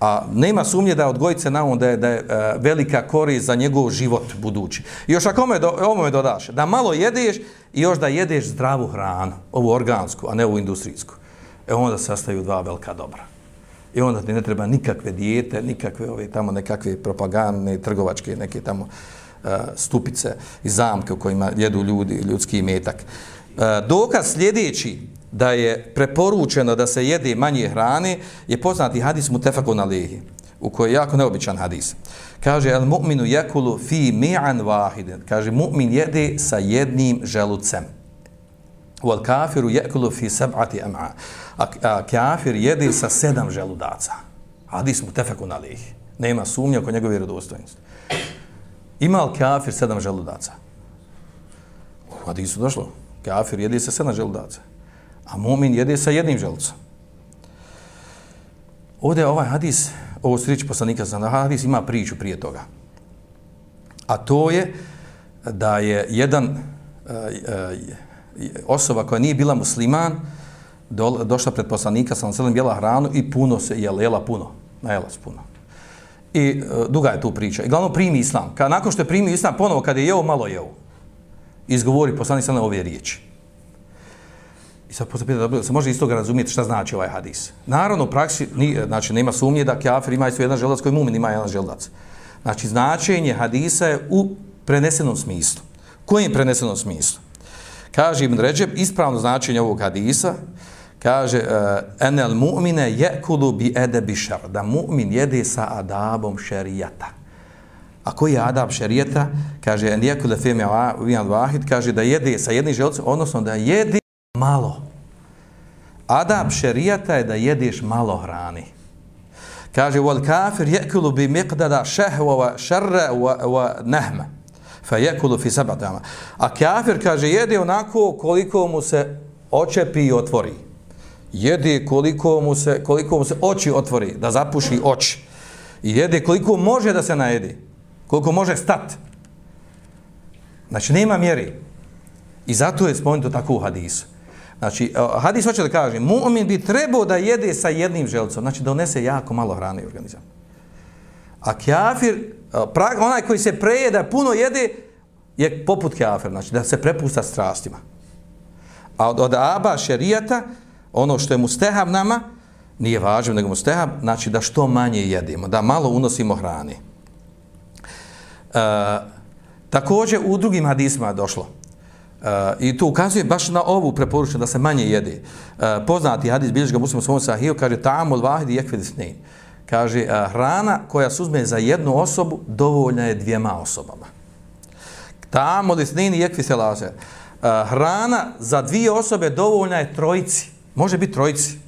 A nema sumnje da odgojice na on da je, da je e, velika korist za njegov život budući. I još ako do, ovo me dodaš, da malo jedeš i još da jedeš zdravu hranu, ovu organsku, a ne ovu industrijsku e onda sastaju dva velika dobra. I onda ti ne treba nikakve dijete, nikakve ove tamo nekakve propagandne, trgovačke, neke tamo uh, stupice i zamke u kojima jedu ljudi, ljudski metak. Uh, e, dokaz sljedeći da je preporučeno da se jede manje hrane je poznati hadis Mutefakun alihi u koji je jako neobičan hadis. Kaže, el mu'minu jekulu fi mi'an vahidin. Kaže, mu'min jede sa jednim želucem. Wal kafiru jekulu fi sab'ati am'a a, a kafir jede sa sedam želudaca. Hadis mu tefeku na lih. Nema sumnja oko njegove vjerodostojnosti. Ima li kafir sedam želudaca? U hadisu došlo. Kafir jede sa sedam želudaca. A mumin jede sa jednim želcom. Ovdje ovaj hadis, ovo su riječi poslanika, znam hadis ima priču prije toga. A to je da je jedan e, e, osoba koja nije bila musliman, do, došla pred poslanika, sa selam jela hranu i puno se jela, jela puno, najela se puno. I e, duga je tu priča. I glavno primi islam. Kad, nakon što je primi islam, ponovo kad je jeo, malo jeo. Izgovori poslanik sa ove riječi. I sad posle pita, da se može iz toga razumjeti šta znači ovaj hadis. Naravno, u praksi, ni, znači, nema sumnje da kafir ima isto jedan želdac koji mumin ima jedan želdac. Znači, značenje hadisa je u prenesenom smislu. Kojim prenesenom smislu? Kaže Ibn Ređeb, ispravno značenje ovog hadisa, kaže uh, enel mu'mine jekulu bi edebi šar, da mu'min jede sa adabom šerijata. A koji je adab šerijata? Kaže, en jekule feme vahid, kaže da jede sa jednim želcem, odnosno da jede malo. Adab šerijata je da jedeš malo hrani. Kaže, wal kafir jekulu bi miqdada šehva wa šarra wa, wa nehme. Fa jekulu fi sabatama. A kafir, kaže, jede onako koliko mu se očepi i otvori jede koliko mu se, koliko mu se oči otvori, da zapuši oči. I jede koliko može da se najedi. Koliko može stat. Znači, nema mjeri. I zato je spomenuto tako u hadisu. Znači, e, hadis hoće da kaže, mu'min bi trebao da jede sa jednim želcom, znači da unese jako malo hrane u organizam. A kjafir, e, onaj koji se preje da puno jede, je poput kjafir, znači da se prepusta strastima. A od, od aba šerijata, ono što je mustehab nama, nije važno nego mustehab, znači da što manje jedimo, da malo unosimo hrane. E, također u drugim hadisma je došlo. Uh, I to ukazuje baš na ovu preporučenu da se manje jede. Uh, poznati hadis, bilježi ga muslim svom sahiju, kaže tamo vahidi jekvedi jekvedisni. Kaže, uh, hrana koja se uzme za jednu osobu, dovoljna je dvijema osobama. Tamo jekvi se laže. Uh, hrana za dvije osobe dovoljna je trojici. Može biti trojici.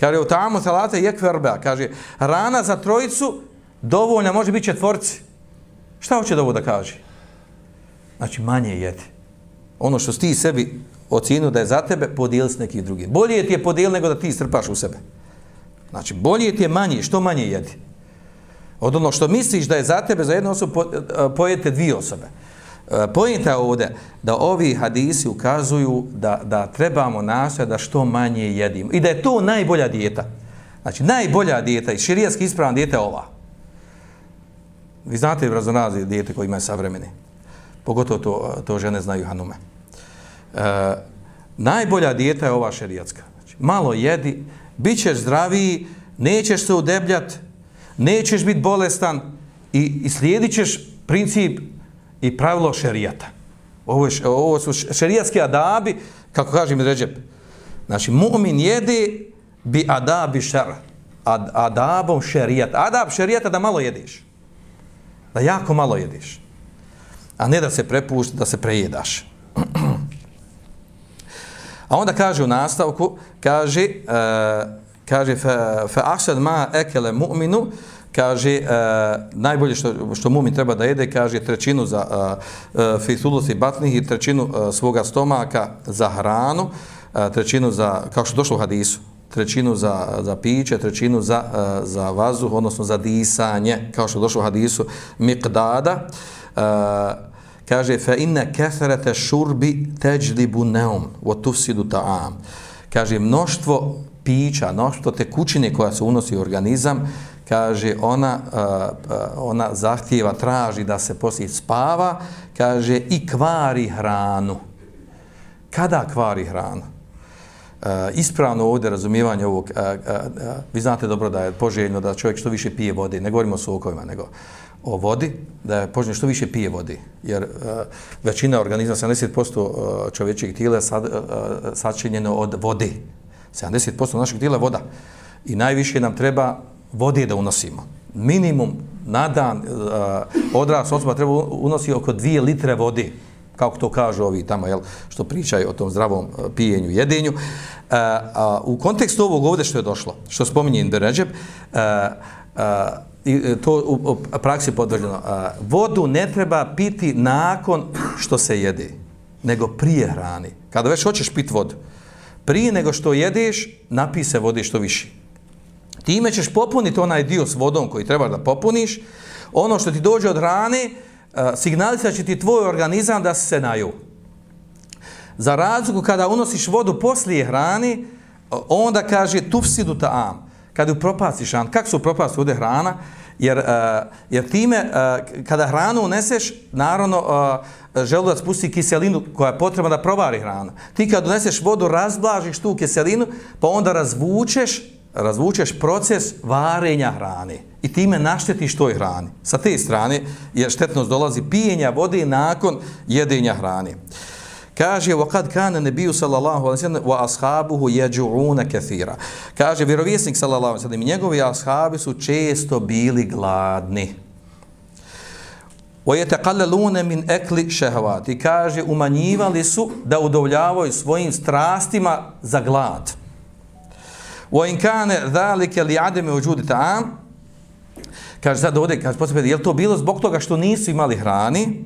Kaže, u tamo salate je arba. Kaže, hrana za trojicu dovoljna može biti četvorci. Šta hoće da ovo da kaže? Znači, manje jedi. Ono što ti sebi ocinu da je za tebe, podijeli s nekim drugim. Bolje ti je podijeli nego da ti strpaš u sebe. Znači, bolje ti je manje, što manje jedi. Od ono što misliš da je za tebe, za jednu osobu, eh, pojete dvije osobe. Eh, pojenta je ovdje da ovi hadisi ukazuju da, da trebamo nasjeti da što manje jedimo. I da je to najbolja dijeta. Znači, najbolja dijeta i širijski ispravna dijeta je ova. Vi znate razonazi dijete koje imaju savremeni. Pogotovo to, to žene znaju hanume. E, najbolja dijeta je ova šerijatska. Znači, malo jedi, bit ćeš zdraviji, nećeš se udebljati, nećeš biti bolestan i, i slijedit ćeš princip i pravilo šerijata. Ovo, je, ovo su šerijatski adabi, kako kaže mi Ređep. Znači, mu'min jede bi adabi šer. Ad, adabom šerijata. Adab šerijata da malo jediš. Da jako malo jediš. A ne da se prepušti, da se prejedaš. (clears throat) A onda kaže u nastavku, kaže, uh, kaže fa fa ma ekele mu'minu kaže uh, najbolje što što mu'min treba da jede kaže trećinu za eh, uh, uh, batnih i trećinu uh, svoga stomaka za hranu uh, trećinu za kao što došlo u hadisu trećinu za, za piće, trećinu za, uh, za vazduh, odnosno za disanje, kao što došlo u hadisu miqdada. Uh, kaže, fa inna kathrata šurbi tajlibu neum, wa tufsidu ta'am. Kaže, mnoštvo pića, mnoštvo tekućine koja se unosi u organizam, kaže, ona, uh, ona zahtijeva, traži da se poslije spava, kaže, i kvari hranu. Kada kvari hranu? Uh, ispravno ovdje razumijevanje ovog, uh, uh, uh, vi znate dobro da je poželjno da čovjek što više pije vode, ne govorimo o sokovima, nego o vodi, da je poželjno što više pije vodi, jer uh, većina organizma, 70% e, čovječeg tijela je sad, uh, sačinjeno od vode, 70% našeg tijela je voda. I najviše nam treba vode da unosimo. Minimum na dan uh, odrast osoba treba unosi oko 2 litre vode, kako to kažu ovi tamo, jel, što pričaju o tom zdravom uh, pijenju, jedenju. Uh, uh, u kontekstu ovog ovdje što je došlo, što spominje Inber Ređeb, uh, uh, i e, to u, u praksi podvrđeno. vodu ne treba piti nakon što se jede, nego prije hrani. Kada već hoćeš piti vodu, prije nego što jedeš, napij se vode što više. Time ćeš popuniti onaj dio s vodom koji treba da popuniš. Ono što ti dođe od hrane, e, signalizat će ti tvoj organizam da se naju. Za razliku kada unosiš vodu poslije hrani, onda kaže tufsidu ta'am. Kada upropastiš hranu, kako su upropasti ovdje hrana? Jer, uh, jer time, uh, kada hranu uneseš, naravno, uh, želudac spusti kiselinu koja je potrebna da provari hranu. Ti kad uneseš vodu, razblažiš tu kiselinu, pa onda razvučeš, razvučeš proces varenja hrane. I time naštetiš toj hrani. Sa te strane, je štetnost dolazi pijenja vode nakon jedenja hrane. Uh, Kaže, وَقَدْ كَانَ نَبِيُّ sallallahu اللَّهُ عَلَىٰهُ wa ashabuhu يَجُعُونَ كَثِيرًا Kaže, vjerovjesnik sallallahu الله عليه i njegovi ashabi su često bili gladni. وَيَتَقَلَّلُونَ مِنْ أَكْلِ شَهَوَاتِ Kaže, umanjivali su da udovljavaju svojim strastima za glad. وَإِنْ كَانَ ذَلِكَ لِعَدَمِ وَجُودِ تَعَامِ Kaže, sad ovdje, kaže, posebno, je to bilo zbog toga što nisu imali hrani?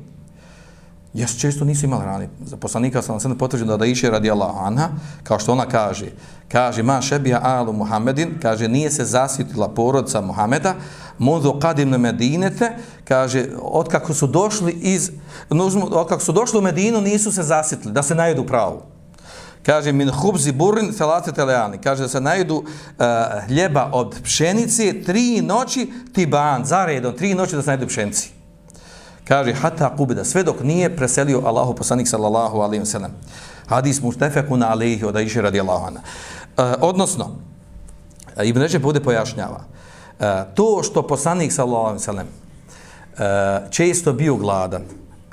Ja često nisu imali hrani. Za poslanika sam se potvrđen da da iše radi Allah anha, kao što ona kaže. Kaže, ma šebija alu Muhammedin, kaže, nije se zasitila porodca Muhameda, mudu kadim na Medinete, kaže, otkako su došli iz, od kako su došli u Medinu, nisu se zasitili, da se najedu pravu. Kaže, min hubzi burin felate teleani. Kaže, da se najedu uh, hljeba od pšenice, tri noći, tiban, zaredom, tri noći da se najedu pšenici kaže hata kubida sve dok nije preselio Allahu poslanik sallallahu alaihi ve sellem hadis mustafakun alaihi od Aisha radijallahu anha. E, odnosno e, Ibn Ređe bude pojašnjava e, to što poslanik sallallahu alaihi ve sellem e, često bio gladan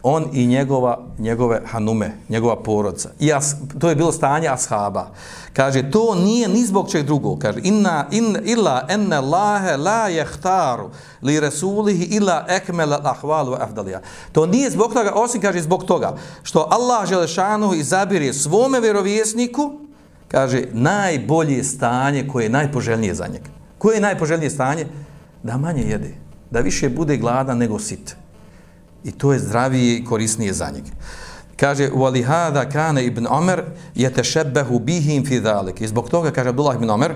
on i njegova njegove hanume, njegova porodca. I as, to je bilo stanje ashaba. Kaže, to nije ni zbog čeg drugog. Kaže, inna, in, illa enne lahe la jehtaru li resulihi illa ekmele ahvalu afdalija. To nije zbog toga, osim kaže zbog toga, što Allah Želešanu izabire svome vjerovjesniku, kaže, najbolje stanje koje je najpoželjnije za njega. Koje je najpoželjnije stanje? Da manje jede. Da više bude gladan nego sit I to je zdravije i korisnije za njega. Kaže, وَلِهَذَا كَانَ ibn Omer يَتَشَبَّهُ بِهِمْ فِي ذَلِكِ I zbog toga, kaže Abdullah ibn Omer,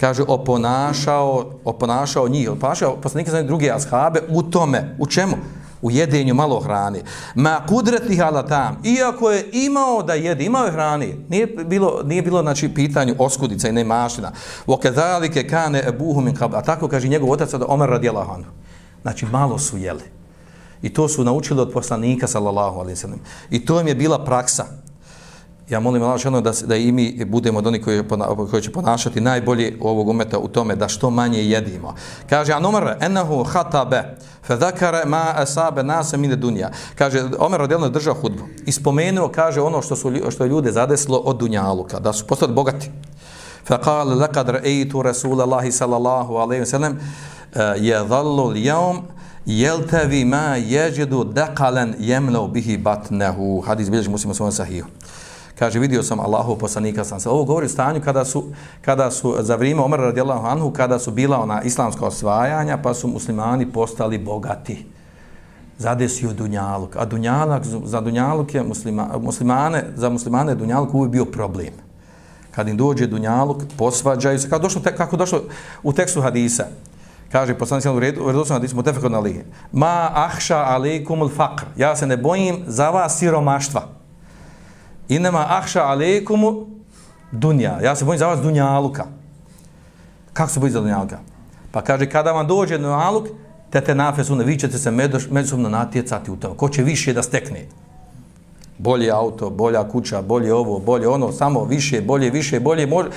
kaže, oponašao, oponašao njih, oponašao poslanike za druge ashabe u tome. U čemu? U jedenju malo hrane. Ma kudretih ala tam. Iako je imao da jede, imao je hrane. Nije bilo, nije bilo znači, pitanju oskudica i nemaština. وَكَذَلِكَ كَانَ أَبُوهُ مِنْ قَبْلِ A tako kaže njegov otac od Omer radijelahu anhu. Znači, malo su jeli. I to su naučili od poslanika, sallallahu alaihi sallam. I to im je bila praksa. Ja molim Allah da, da i mi budemo od onih koji, koji će ponašati najbolje ovog umeta u tome da što manje jedimo. Kaže, an Omer, enahu hatabe, fe zakare ma asabe nasa mine dunja. Kaže, Omer radijelno je držao hudbu. I spomenuo, kaže, ono što, su, što je ljude zadeslo od dunjaluka, da su postali bogati. Fe kale, lekad rejtu Rasulallahi sallallahu alaihi sallam, eh, je dhallu ljom, jeltevi ma jeđedu dekalen jemlo bihi batnehu. Hadis bilježi muslima svojom sahiju. Kaže, vidio sam Allahu poslanika sam se. Ovo govori o stanju kada su, kada su za vrijeme Omer radijallahu anhu, kada su bila ona islamska osvajanja, pa su muslimani postali bogati. Zadesio Dunjaluk. A Dunjaluk, za Dunjaluk je muslima, muslimane, za muslimane Dunjaluk uvijek bio problem. Kad im dođe Dunjaluk, posvađaju se. Kako došlo, kako došlo u tekstu hadisa? Kaže poslanik u redu, u redu sam hadisu mutefekon na lige. Ma ahša alaikumul faqr. Ja se ne bojim za vas siromaštva. Inema ahša alaikumu dunja. Ja se bojim za vas dunjaluka. Kako se bojim za dunjaluka? Pa kaže, kada vam dođe dunjaluk, te te nafesune, vi ćete se međusobno natjecati u tome. Ko će više da stekne? Bolje auto, bolja kuća, bolje ovo, bolje ono, samo više, bolje, više, bolje. Može.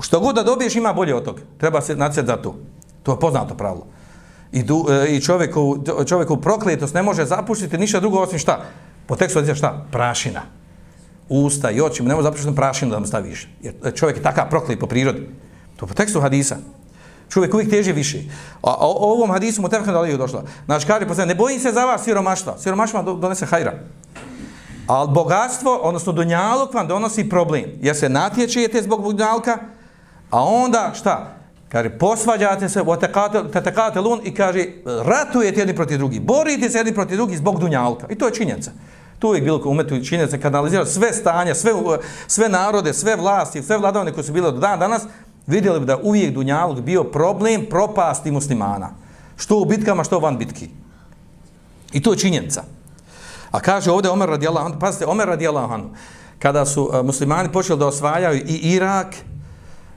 Što god da dobiješ, ima bolje od toga. Treba se natjecati za to. To je poznato pravilo. I, du, e, i čovjekov, čovjekov prokletost ne može zapuštiti ništa drugo osim šta? Po tekstu je šta? Prašina. Usta i oči, ne može zapuštiti prašinu da mu staviš. Jer čovjek je takav proklet po prirodi. To po tekstu hadisa. Čovjek uvijek teže više. A, a o ovom hadisu mu tefkan dalije došla. Znači, kaže posljedno, ne bojim se za vas siromaštva. Siromaštva vam donese hajra. Ali bogatstvo, odnosno dunjaluk vam donosi problem. Jer se natječete zbog dunjalka, a onda šta? Kaže, posvađate se, tetekate lun i kaže, ratujete jedni protiv drugi, borite se jedni protiv drugi zbog dunjalka. I to je činjenica. Tu je bilo umetu činjenica, kad analizirao sve stanja, sve, sve narode, sve vlasti, sve vladavne koje su bile do dan danas, vidjeli bi da uvijek dunjalog bio problem propasti muslimana. Što u bitkama, što van bitki. I to je činjenica. A kaže ovdje Omer radijallahu anhu, pazite, Omer radijallahu anhu, kada su e, muslimani počeli da osvajaju i Irak,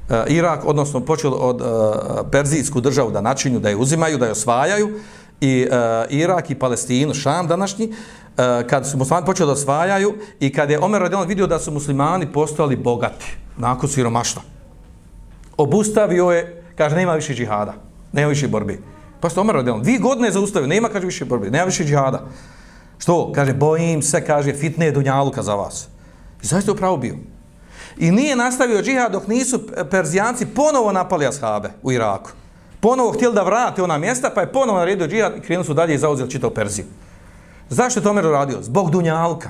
E, Irak, odnosno počeli od e, Perzijsku državu da načinju, da je uzimaju, da je osvajaju, i e, Irak i Palestinu, Šam današnji, kad su muslimani počeli da osvajaju i kad je Omer Radijan vidio da su muslimani postali bogati, nakon siromaštva, obustavio je, kaže, nema više džihada, nema više borbi. Pa što Omer Radijan, dvije godine zaustavio, nema, kaže, više borbi, nema više džihada. Što? Kaže, bojim se, kaže, fitne dunjaluka za vas. I zaista je upravo bio. I nije nastavio džihad dok nisu Perzijanci ponovo napali ashabe u Iraku. Ponovo htjeli da vrate ona mjesta, pa je ponovo naredio džihad i krenuli su dalje i zauzeli čitav Perziju. Zašto je to Omer uradio? Zbog Dunjalka.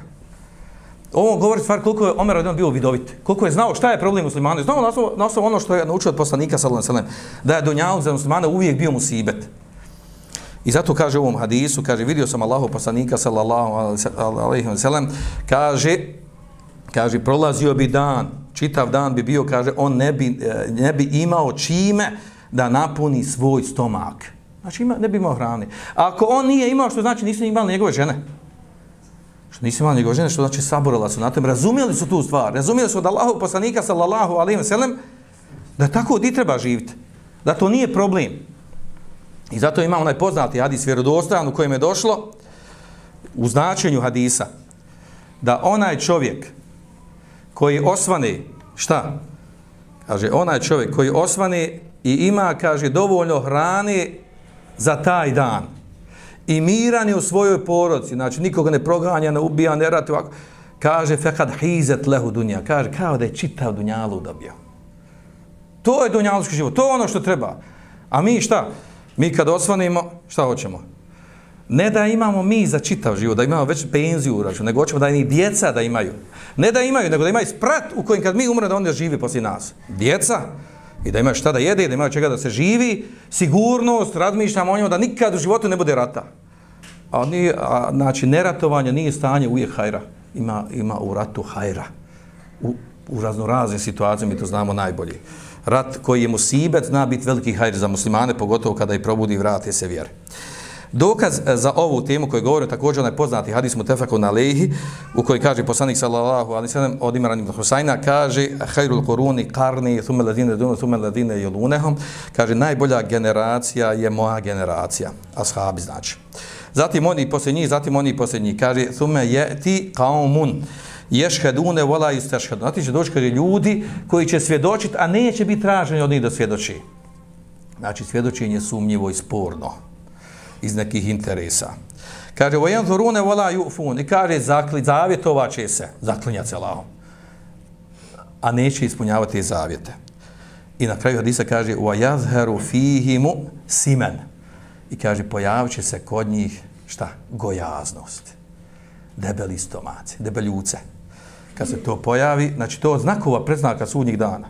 Ovo govori stvar koliko je Omer radion bio vidovit. Koliko je znao šta je problem muslimana. Znao na osnovu, na osnovu ono što je naučio od poslanika sallallahu alejhi ve sellem da je Dunjalk za muslimana uvijek bio musibet. I zato kaže u ovom hadisu, kaže, vidio sam Allahu poslanika sallallahu alejhi ve sellem kaže, kaže, prolazio bi dan, čitav dan bi bio, kaže, on ne bi, e, ne bi imao čime da napuni svoj stomak. Znači, ima, ne bi imao hrane. Ako on nije imao, što znači nisu imali njegove žene. Što nisu imali njegove žene, što znači saborila su na tem. Razumijeli su tu stvar. Razumijeli su od Allahu poslanika, sallallahu alaihi wa sallam, da tako di treba živjeti. Da to nije problem. I zato ima onaj poznati hadis vjerodostan u kojem je došlo u značenju hadisa da onaj čovjek koji osvane, šta? Kaže, onaj čovjek koji osvane i ima, kaže, dovoljno hrane za taj dan i miran je u svojoj poroci, znači nikoga ne proganja, ne ubija, ne rati ovako, kaže, fekad hizet lehu dunja, kaže, kao da je čitav dunjalu dobio. To je dunjaluški život, to je ono što treba. A mi šta? Mi kad osvanimo, šta hoćemo? Ne da imamo mi za čitav život, da imamo već penziju u račun, nego hoćemo da i djeca da imaju. Ne da imaju, nego da imaju sprat u kojem kad mi umre da onda živi poslije nas. Djeca, i da imaju šta da jede, da imaju čega da se živi, sigurnost, razmišljamo o njima da nikad u životu ne bude rata. A, ni, a, znači, neratovanje nije stanje uvijek hajra. Ima, ima u ratu hajra. U, u raznoraznim situacijama, mi to znamo najbolje. Rat koji je musibet zna biti veliki hajr za muslimane, pogotovo kada i probudi i se vjere. Dokaz e, za ovu temu koju govore također onaj poznati hadis Mutefakun Alehi u kojoj kaže poslanik sallallahu alaihi sallam od Imran ibn Husayna kaže hajrul koruni karni thume ladine dunu thume ladine jelunehom kaže najbolja generacija je moja generacija ashabi znači. Zatim oni posljednji zatim oni posljednji kaže thume je ti kaumun ješhedune vola istešhedune znači će doći kaže ljudi koji će svjedočiti a neće biti traženi od njih da svjedoči. Znači svjedočenje sumnjivo i sporno iz nekih interesa. Kaže, vojen zorune vola jufun, i kaže, zakli, zavjetovat će se, zaklinjati se Allahom. a neće ispunjavati zavjete. I na kraju hadisa kaže, wa yazharu fihimu simen. I kaže, pojavit će se kod njih, šta? Gojaznost. Debeli stomaci, debeljuce. Kad se to pojavi, znači to znakova predznaka sudnjih dana.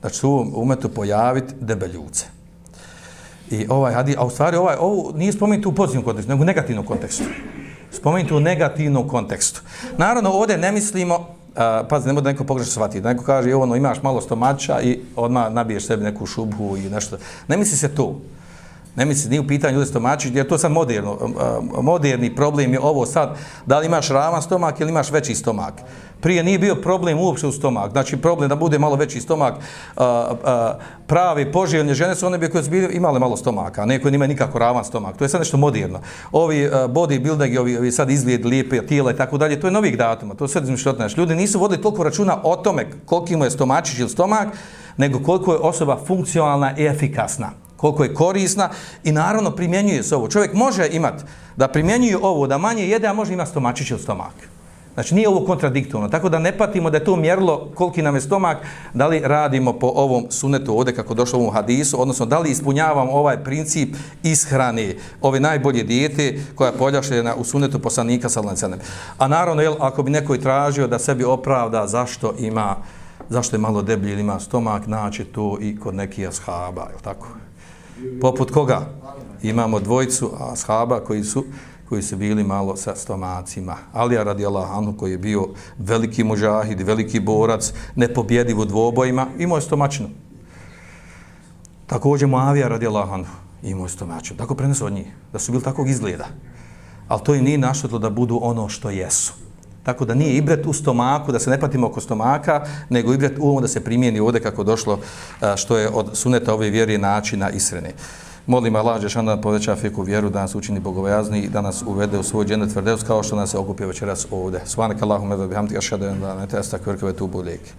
Znači su umetu pojaviti debeljuce. I ovaj hadis, a u stvari ovaj, ovo nije spomenuto u pozitivnom kontekstu, nego u negativnom kontekstu. Spomenuto u negativnom kontekstu. Naravno, ovdje ne mislimo, a, pazi, ne bude neko pogrešno shvatiti, neko kaže, ono, imaš malo stomača i odmah nabiješ sebi neku šubhu i nešto. Ne misli se to. Ne misli, nije u pitanju ljudi stomači, jer to je sad moderno, moderni problem je ovo sad, da li imaš ravan stomak ili imaš veći stomak. Prije nije bio problem uopšte u stomak, znači problem da bude malo veći stomak, a, a, prave poželjne žene su one bi koje su bili, imale malo stomaka, a neko nima nikako ravan stomak, to je sad nešto moderno. Ovi bodybuilding, ovi, ovi sad izgled lijepe tijela i tako dalje, to je novih datuma, to je sve izmišljotno. Znači, ljudi nisu vodili toliko računa o tome koliko mu je stomačić ili stomak, nego koliko je osoba funkcionalna i efikasna koliko je korisna i naravno primjenjuje se ovo. Čovjek može imati da primjenjuje ovo, da manje jede, a može imati stomačić ili stomak. Znači nije ovo kontradiktorno. Tako da ne patimo da je to mjerilo koliki nam je stomak, da li radimo po ovom sunetu ovdje kako došlo u ovom hadisu, odnosno da li ispunjavamo ovaj princip ishrane ove najbolje dijete koja je poljašljena u sunetu poslanika sallancenem. A naravno, jel, ako bi neko tražio da sebi opravda zašto ima zašto je malo deblji ili ima stomak, naći to i kod nekih ashaba, je tako? Poput koga? Imamo dvojicu ashaba koji su koji su bili malo sa stomacima. Alija radi Allahanu koji je bio veliki mužahid, veliki borac, nepobjediv u dvobojima, imao je stomačinu. Također Muavija radi Allahanu imao je stomačinu. Tako prenesu od njih, da su bili takvog izgleda. Ali to i nije našetlo da budu ono što jesu. Tako da nije ibret u stomaku, da se ne patimo oko stomaka, nego ibret u ovom da se primijeni ovdje kako došlo što je od suneta ove vjeri načina isrene. Molim Allah, Žešan da poveća fiku vjeru, da nas učini bogovajazni i da nas uvede u svoj dženet tvrdevs kao što nas se okupio večeras ovdje. Svanak Allahume ve bihamtika šadajem, da ne testa kvrkove tu budeke.